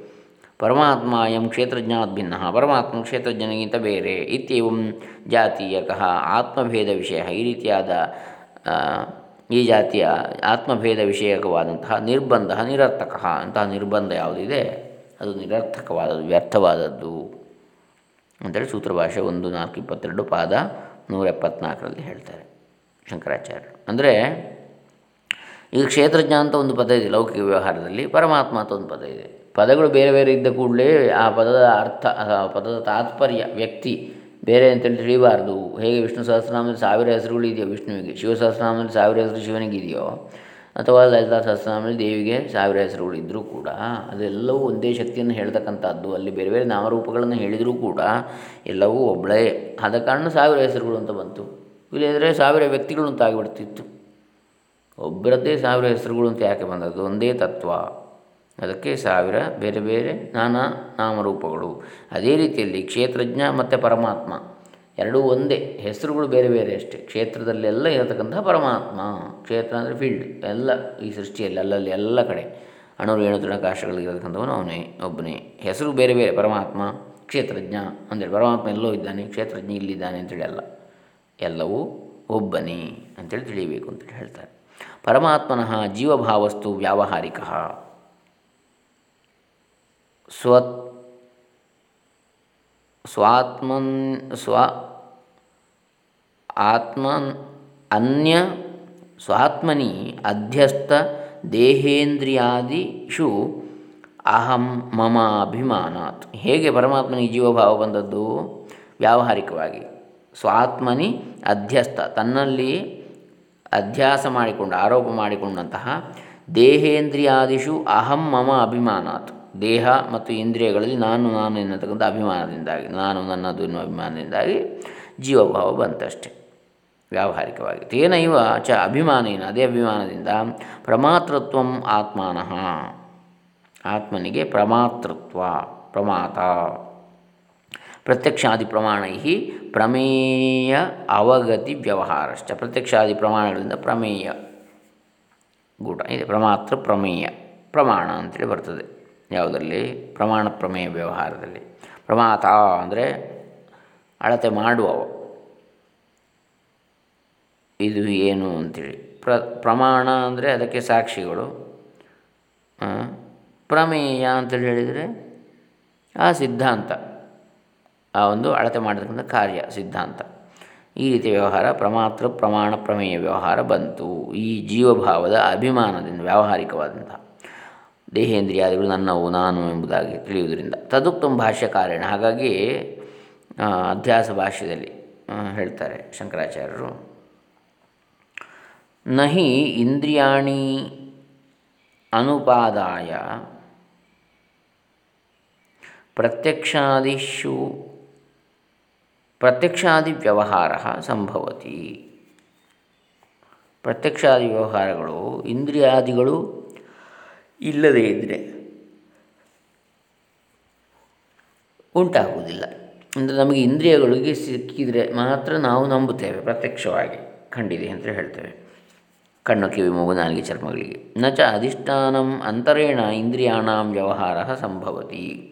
ಪರಮಾತ್ಮ ಎಂ ಕ್ಷೇತ್ರಜ್ಞಾತ್ ಭಿನ್ನ, ಪರಮಾತ್ಮ ಕ್ಷೇತ್ರಜ್ಞನಿಗಿಂತ ಬೇರೆ ಇತ್ಯಂ ಜಾತೀಯಕಃ. ಆತ್ಮಭೇದ ವಿಷಯ, ಈ ರೀತಿಯಾದ ಈ ಜಾತಿಯ ಆತ್ಮಭೇದ ವಿಷಯಕವಾದಂತಹ ನಿರ್ಬಂಧ, ನಿರರ್ಥಕ, ಅಂತಹ ನಿರ್ಬಂಧ ಯಾವುದಿದೆ? ಅದು ನಿರರ್ಥಕವಾದದ್ದು, ವ್ಯರ್ಥವಾದದ್ದು. ಅಂತೇಳಿ ಸೂತ್ರಭಾಷೆ ಒಂದು, ನಾಲ್ಕು, ಇಪ್ಪತ್ತೆರಡು, ಪಾದ ನೂರ ಎಪ್ಪತ್ನಾಲ್ಕರಲ್ಲಿ ಹೇಳ್ತಾರೆ ಶಂಕರಾಚಾರ್ಯರು. ಅಂದರೆ ಈಗ ಕ್ಷೇತ್ರಜ್ಞ ಅಂತ ಒಂದು ಪದ ಇದೆ ಲೌಕಿಕ ವ್ಯವಹಾರದಲ್ಲಿ, ಪರಮಾತ್ಮ ಅಂತ ಒಂದು ಪದ ಇದೆ. ಪದಗಳು ಬೇರೆ ಬೇರೆ ಇದ್ದ ಕೂಡಲೇ ಆ ಪದದ ಅರ್ಥ ಪದದ ತಾತ್ಪರ್ಯ, ವ್ಯಕ್ತಿ ಬೇರೆ ಅಂತೇಳಿ ತಿಳಿಬಾರ್ದು. ಹೇಗೆ ವಿಷ್ಣು ಸಹಸ್ರನಾಮದಲ್ಲಿ ಸಾವಿರ ಹೆಸರುಗಳು ಇದೆಯೋ ವಿಷ್ಣುವಿಗೆ, ಶಿವ ಸಹಸ್ರನಾಮದಲ್ಲಿ ಸಾವಿರ ಹೆಸರು ಶಿವನಿಗಿದೆಯೋ, ಅಥವಾ ಲಲಿತಾ ಸಹಸ್ರನಾಮದಲ್ಲಿ ದೇವಿಗೆ ಸಾವಿರ ಹೆಸರುಗಳು ಇದ್ದರೂ ಕೂಡ, ಅದೆಲ್ಲವೂ ಒಂದೇ ಶಕ್ತಿಯನ್ನು ಹೇಳ್ತಕ್ಕಂಥದ್ದು. ಅಲ್ಲಿ ಬೇರೆ ಬೇರೆ ನಾಮರೂಪಗಳನ್ನು ಹೇಳಿದರೂ ಕೂಡ ಎಲ್ಲವೂ ಒಬ್ಬಳೇ ಆದ ಕಾರಣ ಸಾವಿರ ಹೆಸರುಗಳು ಅಂತ ಬಂತು. ಇಲ್ಲದ್ರೆ ಸಾವಿರ ವ್ಯಕ್ತಿಗಳು ಅಂತ ಆಗಿಬಿಡ್ತಿತ್ತು. ಒಬ್ಬರದ್ದೇ ಸಾವಿರ ಹೆಸರುಗಳು ಅಂತ ಯಾಕೆ ಬಂದದ್ದು? ಒಂದೇ ತತ್ವ. ಅದಕ್ಕೆ ಸಾವಿರ, ಬೇರೆ ಬೇರೆ ನಾನಾ ನಾಮರೂಪಗಳು. ಅದೇ ರೀತಿಯಲ್ಲಿ ಕ್ಷೇತ್ರಜ್ಞ ಮತ್ತು ಪರಮಾತ್ಮ. ಎರಡೂ ಒಂದೇ. ಹೆಸರುಗಳು ಬೇರೆ ಬೇರೆ ಅಷ್ಟೇ. ಕ್ಷೇತ್ರದಲ್ಲೆಲ್ಲ ಇರತಕ್ಕಂಥ ಪರಮಾತ್ಮ. ಕ್ಷೇತ್ರ ಅಂದರೆ ಫೀಲ್ಡ್ ಎಲ್ಲ ಈ ಸೃಷ್ಟಿಯಲ್ಲಿ, ಅಲ್ಲಲ್ಲಿ ಎಲ್ಲ ಕಡೆ. ಅಣು, ರೇಣು ತೃಣಕಾಶಗಳಿರತಕ್ಕಂಥವನು ಅವನೇ, ಒಬ್ಬನೇ. ಹೆಸರು ಬೇರೆ ಬೇರೆ. ಪರಮಾತ್ಮ, ಕ್ಷೇತ್ರಜ್ಞ. ಅಂತೇಳಿ ಪರಮಾತ್ಮ ಎಲ್ಲೋ ಇದ್ದಾನೆ, ಕ್ಷೇತ್ರಜ್ಞ ಇಲ್ಲಿದ್ದಾನೆ ಅಂತೇಳಿ ಅಲ್ಲ. ಎಲ್ಲವೂ ಒಬ್ಬನೇ ಅಂತೇಳಿ ತಿಳಿಯಬೇಕು ಅಂತೇಳಿ ಹೇಳ್ತಾರೆ. ಪರಮಾತ್ಮನಃ ಜೀವಭಾವಸ್ತು ವ್ಯಾವಹಾರಿಕ. ಸ್ವ ಸ್ವಾತ್ಮನ್, ಸ್ವ, ಆತ್ಮನ್, ಅನ್ಯ, ಸ್ವಾತ್ಮನಿ, ಅಧ್ಯಸ್ಥ, ದೇಹೇಂದ್ರಿಯಾದಿಷು, ಅಹಂ ಮಮ ಅಭಿಮಾನಾತ್ ಹೇಗೆ ಪರಮಾತ್ಮನಿಗೆ ಜೀವಭಾವ ಬಂದದ್ದು? ವ್ಯಾವಹಾರಿಕವಾಗಿ. ಸ್ವಾತ್ಮನಿ, ಅಧ್ಯಸ್ಥ ತನ್ನಲ್ಲಿ ಅಧ್ಯಾಸ ಮಾಡಿಕೊಂಡು, ಆರೋಪ ಮಾಡಿಕೊಂಡಂತಹ ದೇಹೇಂದ್ರಿಯಾದಿಷು ಅಹಂ ಮಮ ಅಭಿಮಾನಾತ್. ದೇಹ ಮತ್ತು ಇಂದ್ರಿಯಗಳಲ್ಲಿ ನಾನು ನಾನು ಎನ್ನತಕ್ಕಂಥ ಅಭಿಮಾನದಿಂದಾಗಿ, ನಾನು ನನ್ನದು ಎನ್ನುವ ಅಭಿಮಾನದಿಂದಾಗಿ ಜೀವಭಾವ ಬಂತಷ್ಟೆ. ವ್ಯಾವಹಾರಿಕವಾಗಿ. ತೇನೈವ ಚ ಅಭಿಮಾನೇನ, ಅದೇ ಅಭಿಮಾನದಿಂದ ಪ್ರಮಾತೃತ್ವ ಆತ್ಮಾನಃ. ಆತ್ಮನಿಗೆ ಪ್ರಮಾತೃತ್ವ, ಪ್ರಮಾತ. ಪ್ರತ್ಯಕ್ಷಾದಿ ಪ್ರಮಾಣೈ ಪ್ರಮೇಯ ಅವಗತಿ ವ್ಯವಹಾರಶ್ಚ. ಪ್ರತ್ಯಕ್ಷಾದಿ ಪ್ರಮಾಣಗಳಿಂದ ಪ್ರಮೇಯ ಗೂಟ ಇದೆ, ಪ್ರಮಾತ್ರ ಪ್ರಮೇಯ, ಪ್ರಮಾಣ ಅಂತೇಳಿ ಬರ್ತದೆ. ಯಾವುದರಲ್ಲಿ? ಪ್ರಮಾಣ ಪ್ರಮೇಯ ವ್ಯವಹಾರದಲ್ಲಿ. ಪ್ರಮಾತ ಅಂದರೆ ಅಳತೆ ಮಾಡುವವ. ಇದು ಏನು ಅಂಥೇಳಿ ಪ್ರ, ಪ್ರಮಾಣ ಅಂದರೆ ಅದಕ್ಕೆ ಸಾಕ್ಷಿಗಳು. ಪ್ರಮೇಯ ಅಂತೇಳಿ ಹೇಳಿದರೆ ಆ ಸಿದ್ಧಾಂತ. ಆ ಒಂದು ಅಳತೆ ಮಾಡತಕ್ಕಂಥ ಕಾರ್ಯ, ಸಿದ್ಧಾಂತ. ಈ ರೀತಿಯ ವ್ಯವಹಾರ ಪ್ರಮಾತೃ ಪ್ರಮಾಣ ಪ್ರಮೇಯ ವ್ಯವಹಾರ ಬಂತು. ಈ ಜೀವಭಾವದ ಅಭಿಮಾನದಿಂದ, ವ್ಯಾವಹಾರಿಕವಾದಂತಹ ದೇಹೇಂದ್ರಿಯಾದಿಗಳು ನನ್ನವು, ನಾನು ಎಂಬುದಾಗಿ ತಿಳಿಯುವುದರಿಂದ. ತದುಕ್ತಂ ಭಾಷ್ಯಕಾರೇಣ ಹಾಗಾಗಿ ಅಧ್ಯಾಸ ಭಾಷ್ಯದಲ್ಲಿ ಹೇಳ್ತಾರೆ ಶಂಕರಾಚಾರ್ಯರು. ನಹಿ ಇಂದ್ರಿಯಾಣಿ ಅನುಪಾದಾಯ ಪ್ರತ್ಯಕ್ಷಾದಿಷು ಪ್ರತ್ಯಕ್ಷಾದಿ ವ್ಯವಹಾರ ಸಂಭವತಿ. ಪ್ರತ್ಯಕ್ಷಾದಿ ವ್ಯವಹಾರಗಳು ಇಂದ್ರಿಯಾದಿಗಳು ಇಲ್ಲದೇ ಇದ್ದರೆ ಉಂಟಾಗುವುದಿಲ್ಲ. ಅಂದರೆ ನಮಗೆ ಇಂದ್ರಿಯಗಳಿಗೆ ಸಿಕ್ಕಿದರೆ ಮಾತ್ರ ನಾವು ನಂಬುತ್ತೇವೆ ಪ್ರತ್ಯಕ್ಷವಾಗಿ. ಕಂಡಿದೆ ಅಂತ ಹೇಳ್ತೇವೆ. ಕಣ್ಣು, ಕಿವಿ, ಮೂಗು, ನಾಲಿಗೆ ಚರ್ಮಗಳಿಗೆ. ನ ಚ ಅಧಿಷ್ಠಾನಂ ಅಂತರೇಣ ಇಂದ್ರಿಯಾಣಾಂ ವ್ಯವಹಾರ ಸಂಭವತಿ.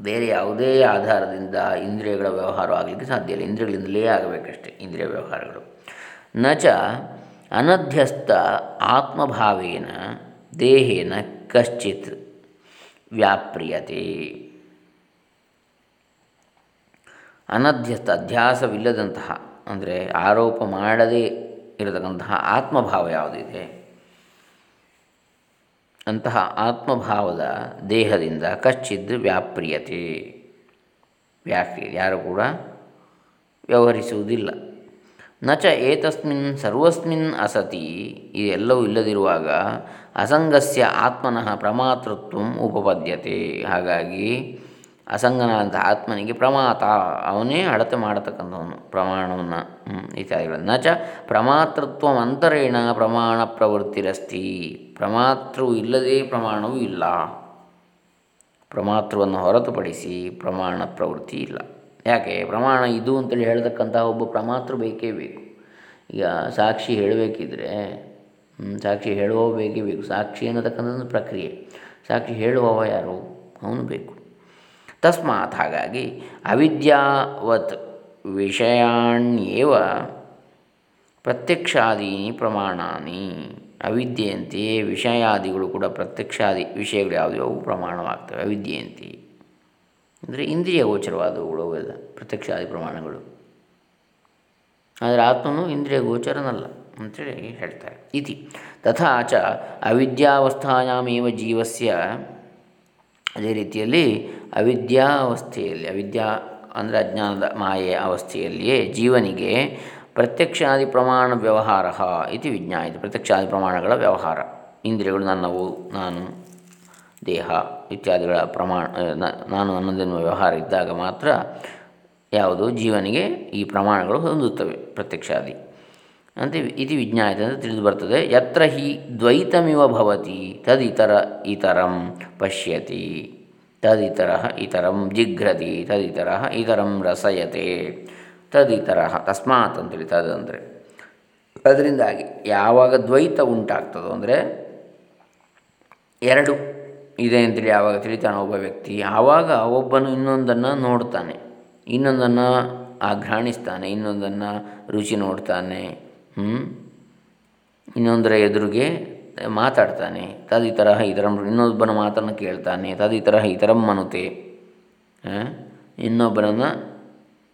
ಬೇರೆ ಯಾವುದೇ ಆಧಾರದಿಂದ ಇಂದ್ರಿಯಗಳ ವ್ಯವಹಾರ ಆಗಲಿಕ್ಕೆ ಸಾಧ್ಯ ಇಲ್ಲ. ಇಂದ್ರಿಯಗಳಿಂದಲೇ ಆಗಬೇಕಷ್ಟೇ ಇಂದ್ರಿಯ ವ್ಯವಹಾರಗಳು. ನಚ ಅನಧ್ಯಸ್ಥ ಆತ್ಮಭಾವೇನ ದೇಹೇನ ಕಶ್ಚಿತ್ ವ್ಯಾಪ್ರಿಯತೆ. ಅನಧ್ಯಸ್ಥ ಅಧ್ಯಾಸವಿಲ್ಲದಂತಹ, ಅಂದರೆ ಆರೋಪ ಮಾಡದೇ ಇರತಕ್ಕಂತಹ ಆತ್ಮಭಾವ ಯಾವುದಿದೆ? ಅಂತಹ ಆತ್ಮಭಾವದ ದೇಹದಿಂದ ಕಚ್ಚಿದ್ದು ವ್ಯಾಪ್ರಿಯತೆ. ವ್ಯಾಪ್ರಿ ಯಾರು ಕೂಡ ವ್ಯವಹರಿಸುವುದಿಲ್ಲ. ನಚ ಏತಸ್ಮಿನ್ ಸರ್ವಸ್ಮಿನ್ ಅಸತಿ ಇದೆಲ್ಲವೂ ಇಲ್ಲದಿರುವಾಗ ಅಸಂಗಸ್ಯ ಆತ್ಮನಃ ಪ್ರಮಾತೃತ್ವ ಉಪಪದ್ಯತೆ. ಹಾಗಾಗಿ ಅಸಂಗನಾದಂಥ ಆತ್ಮನಿಗೆ ಪ್ರಮಾತ. ಅವನೇ ಅಳತೆ ಮಾಡತಕ್ಕಂಥವನು, ಪ್ರಮಾಣವನ್ನು ಇತ್ಯಾದಿಗಳು ನ ಚ ಪ್ರಮಾತೃತ್ವ ಅಂತರೇಣ ಪ್ರಮಾಣ ಪ್ರವೃತ್ತಿರಸ್ತಿ. ಪ್ರಮಾತೃವು ಇಲ್ಲದೇ ಪ್ರಮಾಣವೂ ಇಲ್ಲ. ಪ್ರಮಾತೃವನ್ನು ಹೊರತುಪಡಿಸಿ ಪ್ರಮಾಣ ಪ್ರವೃತ್ತಿ ಇಲ್ಲ. ಯಾಕೆ? ಪ್ರಮಾಣ ಇದು ಅಂತೇಳಿ ಹೇಳ್ತಕ್ಕಂತಹ ಒಬ್ಬ ಪ್ರಮಾತೃ ಬೇಕೇ ಬೇಕು. ಈಗ ಸಾಕ್ಷಿ ಹೇಳಬೇಕಿದ್ರೆ ಸಾಕ್ಷಿ ಹೇಳುವವ ಬೇಕೇ ಬೇಕು. ಸಾಕ್ಷಿ ಅನ್ನತಕ್ಕಂಥದ್ದು ಪ್ರಕ್ರಿಯೆ. ಸಾಕ್ಷಿ ಹೇಳುವವ ಯಾರು? ಅವನು ಬೇಕು. ತಸ್ಮಾತ್ ಹಾಗಾಗಿ ಅವಿದ್ಯಾವತ್ ವಿಷಯಾಣ್ಯೇವ ಪ್ರತ್ಯಕ್ಷಾದೀನಿ ಪ್ರಮಾಣಾನಿ. ಅವಿದ್ಯೆಯಂತೆಯೇ ವಿಷಯಾದಿಗಳು ಕೂಡ ಪ್ರತ್ಯಕ್ಷಾದಿ ವಿಷಯಗಳು ಯಾವುದ್ಯಾವು ಪ್ರಮಾಣವಾಗ್ತವೆ ಅವಿದ್ಯೆಯಂತೆಯೇ ಅಂದರೆ ಇಂದ್ರಿಯ ಗೋಚರವಾದವುಗಳು ಅವೆಲ್ಲ ಪ್ರತ್ಯಕ್ಷಾದಿ ಪ್ರಮಾಣಗಳು. ಆದರೆ ಆತ್ಮನು ಇಂದ್ರಿಯ ಗೋಚರನಲ್ಲ ಅಂತೇಳಿ ಹೇಳ್ತಾರೆ. ಇತಿ ತಥಾಚ ಚ ಅವಿದ್ಯಾವಸ್ಥಾಯಾಮೇವ ಜೀವಸ್ಯ ಅದೇ ರೀತಿಯಲ್ಲಿ ಅವಿದ್ಯಾವಸ್ಥೆಯಲ್ಲಿ, ಅವಿದ್ಯಾ ಅಂದರೆ ಅಜ್ಞಾನದ ಮಾಯೆಯ ಅವಸ್ಥೆಯಲ್ಲಿಯೇ ಜೀವನಿಗೆ ಪ್ರತ್ಯಕ್ಷಾದಿ ಪ್ರಮಾಣ ವ್ಯವಹಾರ ಇತಿ ವಿಜ್ಞಾಯಿತ, ಪ್ರತ್ಯಕ್ಷಾದಿ ಪ್ರಮಾಣಗಳ ವ್ಯವಹಾರ, ಇಂದ್ರಿಯಗಳು ನನ್ನವು, ನಾನು, ದೇಹ ಇತ್ಯಾದಿಗಳ ಪ್ರಮಾಣ ನಾನು ನನ್ನದೆನ್ನುವ ವ್ಯವಹಾರ ಇದ್ದಾಗ ಮಾತ್ರ ಯಾವುದು? ಜೀವನಿಗೆ ಈ ಪ್ರಮಾಣಗಳು ಹೊಂದುತ್ತವೆ, ಪ್ರತ್ಯಕ್ಷಾದಿ. ಅಂತ ಇತಿ ವಿಜ್ಞಾಯತೆ ಅಂತ ತಿಳಿದು ಬರ್ತದೆ. ಯತ್ರ ಹಿ ದ್ವೈತಮಿವ ಭವತಿ, ತದಿತರ ಇತರಂ ಪಶ್ಯತಿ ತದಿತರ ಇತರಂ ಜಿಘ್ರತಿ ತದಿತರ ಇತರಂ ರಸಯತೆ ತದಿತರ ತಸ್ಮಾತ್ ಅಂತೇಳಿ ತದಂದರೆ. ಅದರಿಂದಾಗಿ ಯಾವಾಗ ದ್ವೈತ ಉಂಟಾಗ್ತದೋ ಅಂದರೆ ಎರಡು ಇದೆ ಅಂತೇಳಿ ಯಾವಾಗ ತಿಳಿತಾನೆ ಒಬ್ಬ ವ್ಯಕ್ತಿ, ಆವಾಗ ಒಬ್ಬನು ಇನ್ನೊಂದನ್ನು ನೋಡ್ತಾನೆ. ಇನ್ನೊಂದನ್ನು ಆಘ್ರಾಣಿಸ್ತಾನೆ, ಇನ್ನೊಂದನ್ನು ರುಚಿ ನೋಡ್ತಾನೆ. ಇನ್ನೊಂದರ ಎದುರಿಗೆ ಮಾತಾಡ್ತಾನೆ. ತದಿತರ ಇತರಂ ಇನ್ನೊಬ್ಬನ ಮಾತನ್ನು ಕೇಳ್ತಾನೆ. ತದಿತರ ಇತರಂ ಮನುತೆ. ಇನ್ನೊಬ್ಬನನ್ನು,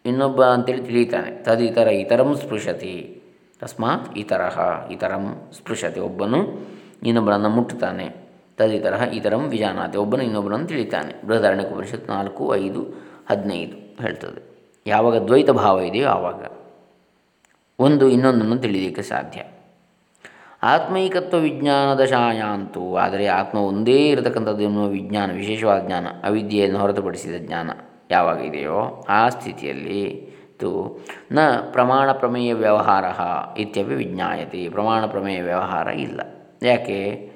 ಇನ್ನೊಬ್ಬ ಅಂತೇಳಿ ತಿಳಿತಾನೆ. ತದಿತರ ಇತರಂ ಸ್ಪೃಶತಿ. ತಸ್ಮಾತ್ ಇತರಹ ಇತರಂ ಸ್ಪೃಶತಿ. ಒಬ್ಬನು ಇನ್ನೊಬ್ಬನನ್ನು ಮುಟ್ಟುತ್ತಾನೆ. ತದಿತರ ಇತರಂ ವಿಜಾನಾತಿ. ಒಬ್ಬನು ಇನ್ನೊಬ್ಬನನ್ನು ತಿಳಿತಾನೆ. ಉಪನಿಷತ್ ನಾಲ್ಕು, ಐದು, ಹದಿನೈದು ಹೇಳ್ತದೆ. ಯಾವಾಗ ದ್ವೈತ ಭಾವ ಇದೆಯೋ ಆವಾಗ. ಒಂದು ಇನ್ನೊಂದನ್ನು ತಿಳಿಯಲಿಕ್ಕೆ ಸಾಧ್ಯ. ಆತ್ಮೈಕತ್ವ ವಿಜ್ಞಾನದ ಶಾಯಾಂತು ಆದರೆ ಆತ್ಮ ಒಂದೇ ಇರತಕ್ಕಂಥದ್ದು ಎನ್ನುವ ವಿಜ್ಞಾನ, ವಿಶೇಷವಾದ ಜ್ಞಾನ, ಅವಿದ್ಯೆಯನ್ನು ಹೊರತುಪಡಿಸಿದ ಜ್ಞಾನ ಯಾವಾಗ ಇದೆಯೋ ಆ ಸ್ಥಿತಿಯಲ್ಲಿ ತು ನ ಪ್ರಮಾಣ ಪ್ರಮೇಯ ವ್ಯವಹಾರ ಇತ್ಯಪಿ ವಿಜ್ಞಾಯತೆ, ಪ್ರಮಾಣ ಪ್ರಮೇಯ ವ್ಯವಹಾರ ಇಲ್ಲ. ಯಾಕೆ?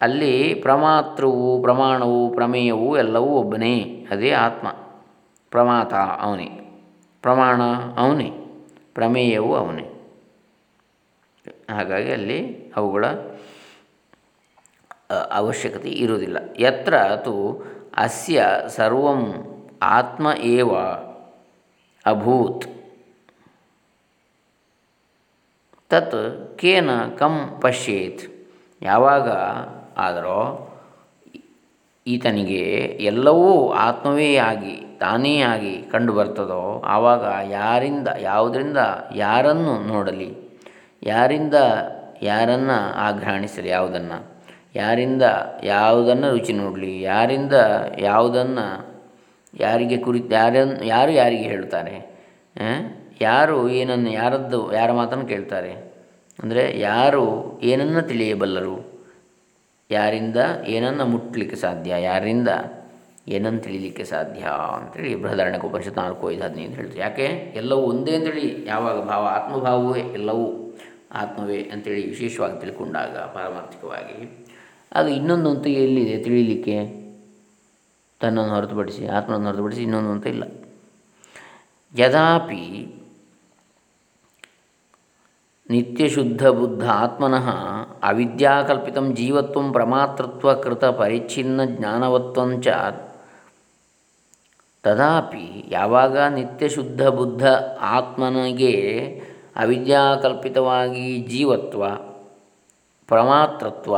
ಅಲ್ಲಿ ಪ್ರಮಾತೃವು, ಪ್ರಮಾಣವು, ಪ್ರಮೇಯವು ಎಲ್ಲವೂ ಒಬ್ಬನೇ, ಅದೇ ಆತ್ಮ. ಪ್ರಮಾತ ಅವನೇ. ಪ್ರಮಾಣ ಅವನೇ. ಪ್ರಮೇಯವು ಅವನೇ. ಹಾಗಾಗಿ ಅಲ್ಲಿ ಅವುಗಳ ಅವಶ್ಯಕತೆ ಇರುವುದಿಲ್ಲ. ಯತ್ರ ತು ಅಸ್ಯ ಸರ್ವಂ ಆತ್ಮ ಏವ ಅಭೂತ್. ತತ್ ಕೇನ ಕಂ ಪಶ್ಯೇತ್. ಯಾವಾಗ ಆದರೋ ಈತನಿಗೆ ಎಲ್ಲವೂ ಆತ್ಮವೇ ಆಗಿ, ತಾನೇ ಆಗಿ ಕಂಡು ಬರ್ತದೋ, ಆವಾಗ ಯಾರಿಂದ, ಯಾವುದರಿಂದ ಯಾರನ್ನು ನೋಡಲಿ? ಯಾರಿಂದ ಯಾರನ್ನು ಆಘ್ರಾಣಿಸಲಿ ಯಾವುದನ್ನು? ಯಾರಿಂದ ಯಾವುದನ್ನು ರುಚಿ ನೋಡಲಿ? ಯಾರಿಂದ ಯಾವುದನ್ನು ಯಾರಿಗೆ ಕುರಿತು ಯಾರನ್ನು ಯಾರು ಯಾರಿಗೆ ಹೇಳ್ತಾರೆ ಯಾರು ಏನನ್ನು, ಯಾರದ್ದು, ಯಾರ ಮಾತನ್ನು ಕೇಳ್ತಾರೆ? ಅಂದರೆ ಯಾರು ಏನನ್ನು ತಿಳಿಯಬಲ್ಲರು? ಯಾರಿಂದ ಏನನ್ನು ಮುಟ್ಟಲಿಕ್ಕೆ ಸಾಧ್ಯ, ಯಾರಿಂದ ಏನನ್ನು ತಿಳಿಲಿಕ್ಕೆ ಸಾಧ್ಯ ಅಂತೇಳಿ ಬೃಹದಾರಣ್ಯಕ ಉಪನಿಷತ್ ನಾಲ್ಕು ಐದು ಹದಿನೈದು ಹೇಳ್ತಾರೆ ಯಾಕೆ? ಎಲ್ಲವೂ ಒಂದೇ ಅಂತೇಳಿ ಯಾವಾಗ ಭಾವ? ಆತ್ಮಭಾವವೇ ಎಲ್ಲವೂ ಆತ್ಮವೇ ಅಂತೇಳಿ ವಿಶೇಷವಾಗಿ ತಿಳ್ಕೊಂಡಾಗ ಪಾರಮಾರ್ಥಿಕವಾಗಿ. ಅದು ಇನ್ನೊಂದು ಅಂತ ಎಲ್ಲಿದೆ ತಿಳಿಲಿಕ್ಕೆ? ತನ್ನನ್ನು ಹೊರತುಪಡಿಸಿ, ಆತ್ಮನನ್ನು ಹೊರತುಪಡಿಸಿ ಇನ್ನೊಂದು ಅಂತ ಇಲ್ಲ. ಯದಾಪಿ ಬುದ್ಧ ಆತ್ಮನಃ ಅವಿದ್ಯಾಕಲ್ಪಿತ ಜೀವತ್ವ ಪ್ರಮಾತೃತ್ವ ಕೃತ ಪರಿಚ್ಛಿನ್ನ ಜ್ಞಾನವತ್ವಂಚ ತದಾಪಿ ಯಾವಾಗ ನಿತ್ಯಶುದ್ಧ ಬುದ್ಧ ಆತ್ಮನಿಗೆ ಅವಿದ್ಯಾಕಲ್ಪಿತವಾಗಿ ಜೀವತ್ವ, ಪ್ರಮಾತೃತ್ವ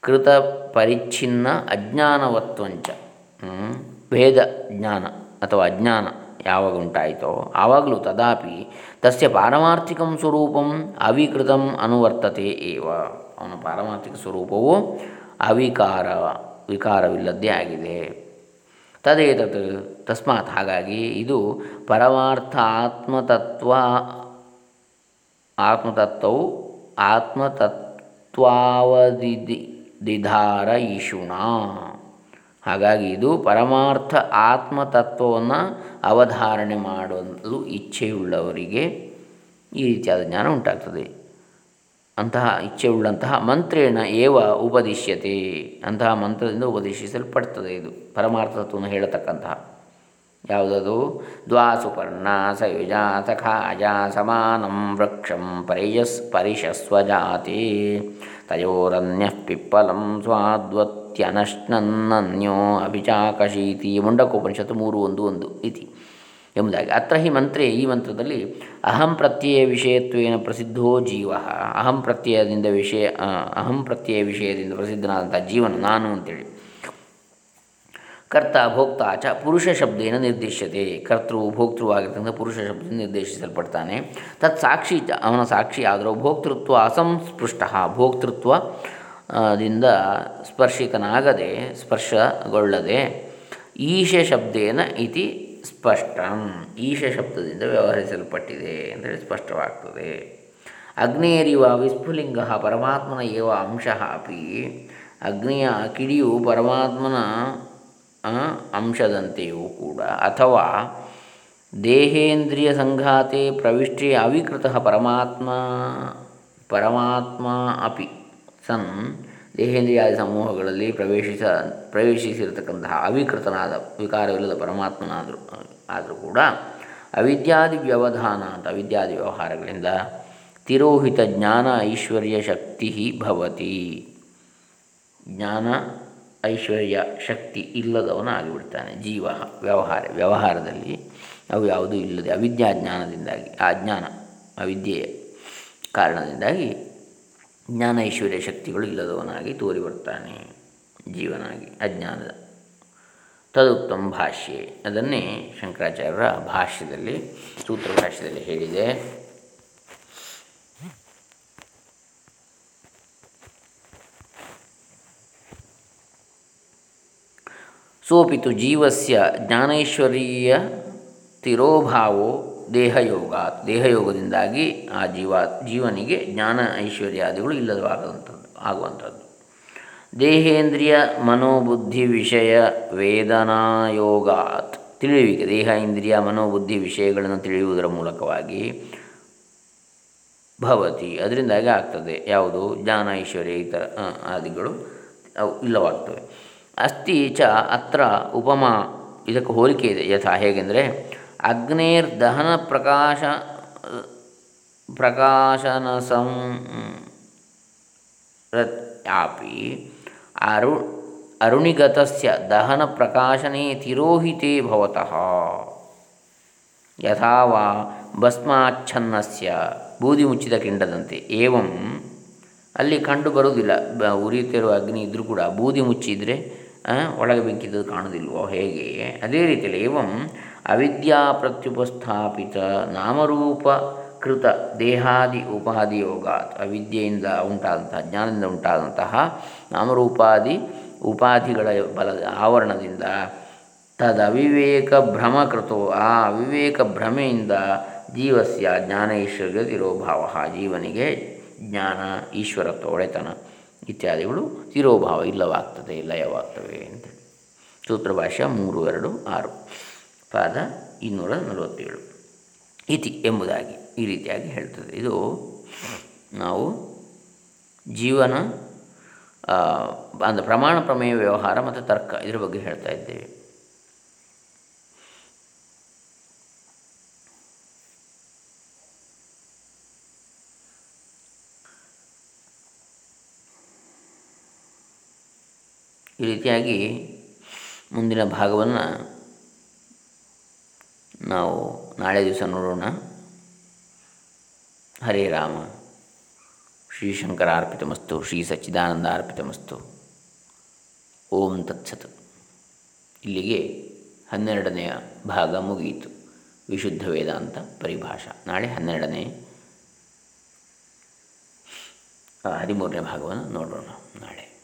ಕೃತ ಪರಿಚ್ಛಿನ್ನ ಅಜ್ಞಾನವತ್ವಂಚ ಭೇದ ಜ್ಞಾನ ಅಥವಾ ಅಜ್ಞಾನ. ಯಾವಾಗ ಉಂಟಾಯಿತೋ ಆವಾಗಲೂ ತದಾಪಿ ತಸ್ಯ ಪಾರಮಾರ್ಥಿಕಂ ಸ್ವರೂಪಂ ಅವಿಕೃತಂ ಅನುವರ್ತತೆ ಏವ. ಅವನ ಪಾರಮಾರ್ಥಿಕ ಸ್ವರೂಪವು ಅವಿಕಾರ, ವಿಕಾರವಿಲ್ಲದ್ದೇ ಆಗಿದೆ. ತದೇತತ್ ತಸ್ಮಾತ್ ಹಾಗಾಗಿ ಇದು ಪರಮಾರ್ಥ ಆತ್ಮತತ್ವ ಆತ್ಮತತ್ವವು ಆತ್ಮತತ್ವಾವಧಿ ದಿಧಾರ ಈಶುಣ. ಹಾಗಾಗಿ ಇದು ಪರಮಾರ್ಥ ಆತ್ಮತತ್ವವನ್ನು ಅವಧಾರಣೆ ಮಾಡಲು ಇಚ್ಛೆಯುಳ್ಳವರಿಗೆ ಈ ರೀತಿಯಾದ ಜ್ಞಾನ ಉಂಟಾಗ್ತದೆ. ಅಂತಹ ಇಚ್ಛೆಯುಳ್ಳಂತಹ ಮಂತ್ರೇಣ ಏವ ಉಪದಿಶ್ಯತೆ ಅಂತಹ ಮಂತ್ರದಿಂದ ಉಪದೇಶಿಸಲ್ಪಡ್ತದೆ ಇದು. ಪರಮಾರ್ಥ ತತ್ವವನ್ನು ಹೇಳತಕ್ಕಂತಹ. ಯಾವುದದು? ದ್ವಾಸುಪರ್ಣ ಸಯುಜ ಸಖಾಜ ಸಮಾನಂ ವೃಕ್ಷಂ ಪರಿಯಸ್ ಪರಿಶಸ್ವಜಾತಿ ತಯೋರನ್ಯ ಪಿಪ್ಪಲಂ ಸ್ವಾದ್ವತ್ಯನಶ್ನನ್ನನ್ಯೋ ಅಭಿಚಾಕಶೀತಿ ಮುಂಡಕೋಪನಿಷತ್ತು ಮೂರು ಒಂದು ಒಂದು ಇತಿ ಎಂಬುದಾಗಿ. ಅತ್ರ ಹಿ ಮಂತ್ರೇ, ಈ ಮಂತ್ರದಲ್ಲಿ ಅಹಂ ಪ್ರತ್ಯಯ ವಿಷಯತ್ವೇನ ಪ್ರಸಿದ್ಧೋ ಜೀವ. ಅಹಂ ಪ್ರತ್ಯಯದಿಂದ ವಿಷಯ ಅಹಂ ಪ್ರತ್ಯಯ ವಿಷಯದಿಂದ ಪ್ರಸಿದ್ಧನಾದಂಥ ಜೀವನ ನಾನು ಅಂತೇಳಿ. ಕರ್ತ ಭೋಕ್ತ ಚ ಪುರುಷ ಶಬ್ದೇನ ನಿರ್ದೇಶ್ಯತೆ ಕರ್ತೃ ಭೋಕ್ತೃವಾಗಿರ್ತಕ್ಕಂಥ ಪುರುಷ ಶಬ್ದ ನಿರ್ದೇಶಿಸಲ್ಪಡ್ತಾನೆ. ತತ್ ಸಾಕ್ಷಿ ಅವನ ಸಾಕ್ಷಿ ಆದರೂ ಭೋಕ್ತೃತ್ವ ಅಸಂಸ್ಪೃಷ್ಟ. ಭೋಕ್ತೃತ್ವ ದಿಂದ ಸ್ಪರ್ಶಿತನಾಗದೆ ಸ್ಪರ್ಶಗೊಳ್ಳದೆ, ಈಶ ಶಬ್ದೇನ ಇತಿ ಸ್ಪಷ್ಟ. ಈಶ ಶಬ್ದದಿಂದ ವ್ಯವಹರಿಸಲ್ಪಟ್ಟಿದೆ ಅಂತೇಳಿ ಸ್ಪಷ್ಟವಾಗ್ತದೆ. ಅಗ್ನೇರಿವ ವಿಸ್ಫುಲಿಂಗ ಪರಮಾತ್ಮನ ಏವ ಅಂಶ ಅಪಿ. ಅಗ್ನಿಯ ಕಿಡಿಯು ಪರಮಾತ್ಮನ ಅಂಶದಂತೆಯೂ ಕೂಡ. ಅಥವಾ ದೇಹೇಂದ್ರಿಯ ಸಂಘಾತೆ ಪ್ರವಿಷ್ಟೇ ಅವಿಕೃತ ಪರಮಾತ್ಮ ಪರಮಾತ್ಮ ಅಪಿ. ಸನ್ ದೇಹೇಂದ್ರಿಯಾದಿ ಸಮೂಹಗಳಲ್ಲಿ ಪ್ರವೇಶಿಸ, ಪ್ರವೇಶಿಸಿರತಕ್ಕಂತಹ ಅವಿಕೃತನಾದ, ವಿಕಾರವಿಲ್ಲದ ಪರಮಾತ್ಮನಾದರೂ, ಆದರೂ ಕೂಡ ಅವಿದ್ಯಾದಿ ವ್ಯವಧಾನ ಅಂತ ಅವಿದ್ಯಾದಿ ವ್ಯವಹಾರಗಳಿಂದ ತಿರೋಹಿತ ಜ್ಞಾನ ಐಶ್ವರ್ಯ ಶಕ್ತಿ ಭವತಿ. ಜ್ಞಾನ ಐಶ್ವರ್ಯ ಶಕ್ತಿ ಇಲ್ಲದವನ ಆಗಿಬಿಡ್ತಾನೆ ಜೀವ, ವ್ಯವಹಾರ, ವ್ಯವಹಾರದಲ್ಲಿ ಅವು ಯಾವುದೂ ಇಲ್ಲದೆ ಅವಿದ್ಯಾಜ್ಞಾನದಿಂದಾಗಿ ಆ ಜ್ಞಾನ ಅವಿದ್ಯೆಯ ಕಾರಣದಿಂದಾಗಿ ಜ್ಞಾನ ಐಶ್ವರ್ಯ ಶಕ್ತಿಗಳು ಇಲ್ಲದವನಾಗಿ ತೋರಿ ಬರ್ತಾನೆ ಜೀವನಾಗಿ, ಅಜ್ಞಾನದ. ತದುಕ್ತಂ ಭಾಷ್ಯೆ. ಅದನ್ನೇ ಶಂಕರಾಚಾರ್ಯರ ಭಾಷ್ಯದಲ್ಲಿ, ಸೂತ್ರ ಭಾಷ್ಯದಲ್ಲಿ ಹೇಳಿದೆ. ಸೋಪಿತು ಜೀವಸ್ಯ ಜ್ಞಾನೈಶ್ವರ್ಯ ತಿರೋಭಾವೋ ದೇಹಯೋಗ, ದೇಹಯೋಗದಿಂದಾಗಿ ಆ ಜೀವ, ಜೀವನಿಗೆ ಜ್ಞಾನ ಐಶ್ವರ್ಯಾದಿಗಳು ಇಲ್ಲದವಾಗುವಂಥದ್ದು ಆಗುವಂಥದ್ದು. ದೇಹೇಂದ್ರಿಯ ಮನೋಬುದ್ಧಿ ವಿಷಯ ವೇದನಾಯೋಗಾತ್. ತಿಳಿಯುವಿಕೆ ದೇಹ, ಇಂದ್ರಿಯ, ಮನೋಬುದ್ಧಿ ವಿಷಯಗಳನ್ನು ತಿಳಿಯುವುದರ ಮೂಲಕವಾಗಿ ಭವತಿ. ಅದರಿಂದಾಗಿ ಆಗ್ತದೆ ಯಾವುದು? ಜ್ಞಾನ, ಐಶ್ವರ್ಯ ಇತರ ಆದಿಗಳು ಅವು ಇಲ್ಲವಾಗ್ತವೆ. ಅಸ್ತಿ ಚ ಅತ್ರ ಉಪಮಾ ಇದಕ್ಕೆ ಹೋಲಿಕೆ ಇದೆ ಯಥಾ ಹೇಗೆಂದರೆ ಅಗ್ನೇರ್ ದಹನ ಪ್ರಕಾಶ ಪ್ರಕಾಶನ ಸಂ ಆಪಿ ಅರು, ಅರುಣಿಗತಸ್ಯ ದಹನ ಪ್ರಕಾಶನೆ ತಿರೋಹಿತೆ ಭವತಃ. ಯಥಾ ವಾ ಭಸ್ಮಾಚ್ಛನ್ನಸ್ಯ, ಬೂದಿ ಮುಚ್ಚಿದ ಕಿಂಡದಂತೆ. ಏವಂ, ಅಲ್ಲಿ ಕಂಡು ಬರುವುದಿಲ್ಲ. ಉರಿಯುತ್ತಿರುವ ಅಗ್ನಿ ಇದ್ದರೂ ಕೂಡ ಬೂದಿ ಮುಚ್ಚಿದರೆ ಒಳಗೆ ಬೆಂಕಿದ್ದು ಕಾಣುವುದಿಲ್ವೋ, ಹೇಗೆ? ಅದೇ ರೀತಿಯಲ್ಲಿ ಏವಂ ಅವಿದ್ಯಾ ಪ್ರತ್ಯುಪಸ್ಥಾಪಿತ ನಾಮರೂಪ ಕೃತ ದೇಹಾದಿ ಉಪಾಧಿ ಯೋಗ ಅವಿದ್ಯೆಯಿಂದ ಉಂಟಾದಂತಹ, ಜ್ಞಾನದಿಂದ ಉಂಟಾದಂತಹ ನಾಮರೂಪಾದಿ ಉಪಾಧಿಗಳ ಬಲ ಆವರಣದಿಂದ ತದವಿವೇಕ ಭ್ರಮಕೃತೋ, ಆ ಅವಿವೇಕ ಭ್ರಮೆಯಿಂದ ಜೀವಸ್ಯ ಜ್ಞಾನ ಈಶ್ವರ್ಯ ತಿರೋಭಾವ ಜೀವನಿಗೆ ಜ್ಞಾನ, ಈಶ್ವರತ್ವ, ಒಡೆತನ ಇತ್ಯಾದಿಗಳು ತಿರೋಭಾವ ಇಲ್ಲವಾಗ್ತದೆ, ಲಯವಾಗ್ತವೆ ಅಂತ. ಸೂತ್ರಭಾಷೆ ಮೂರು, ಎರಡು, ಆರು. ಪಾದ ಇನ್ನೂರ ನಲವತ್ತೇಳು. ಇತಿ ಎಂಬುದಾಗಿ ಈ ರೀತಿಯಾಗಿ ಹೇಳ್ತದೆ. ಇದು ನಾವು ಜೀವನ ಅಂದರೆ ಪ್ರಮಾಣ ಪ್ರಮೇಯ ವ್ಯವಹಾರ ಮತ್ತು ತರ್ಕ ಇದರ ಬಗ್ಗೆ ಹೇಳ್ತಾ ಇದ್ದೇವೆ. ಈ ರೀತಿಯಾಗಿ ಮುಂದಿನ ಭಾಗವನ್ನು ನಾವು ನಾಳೆ ದಿವಸ ನೋಡೋಣ. ಹರೇ ರಾಮ. ಶ್ರೀಶಂಕರ ಅರ್ಪಿತಮಸ್ತು ಶ್ರೀ ಸಚ್ಚಿದಾನಂದ ಅರ್ಪಿತಮಸ್ತು ಓಂ ತತ್ಸತ್. ಇಲ್ಲಿಗೆ ಹನ್ನೆರಡನೆಯ ಭಾಗ ಮುಗಿಯಿತು. ವಿಶುದ್ಧ ವೇದಾಂತ ಪರಿಭಾಷಾ. ನಾಳೆ ಹನ್ನೆರಡನೇ ಹದಿಮೂರನೇ ಭಾಗವನ್ನು ನೋಡೋಣ ನಾಳೆ.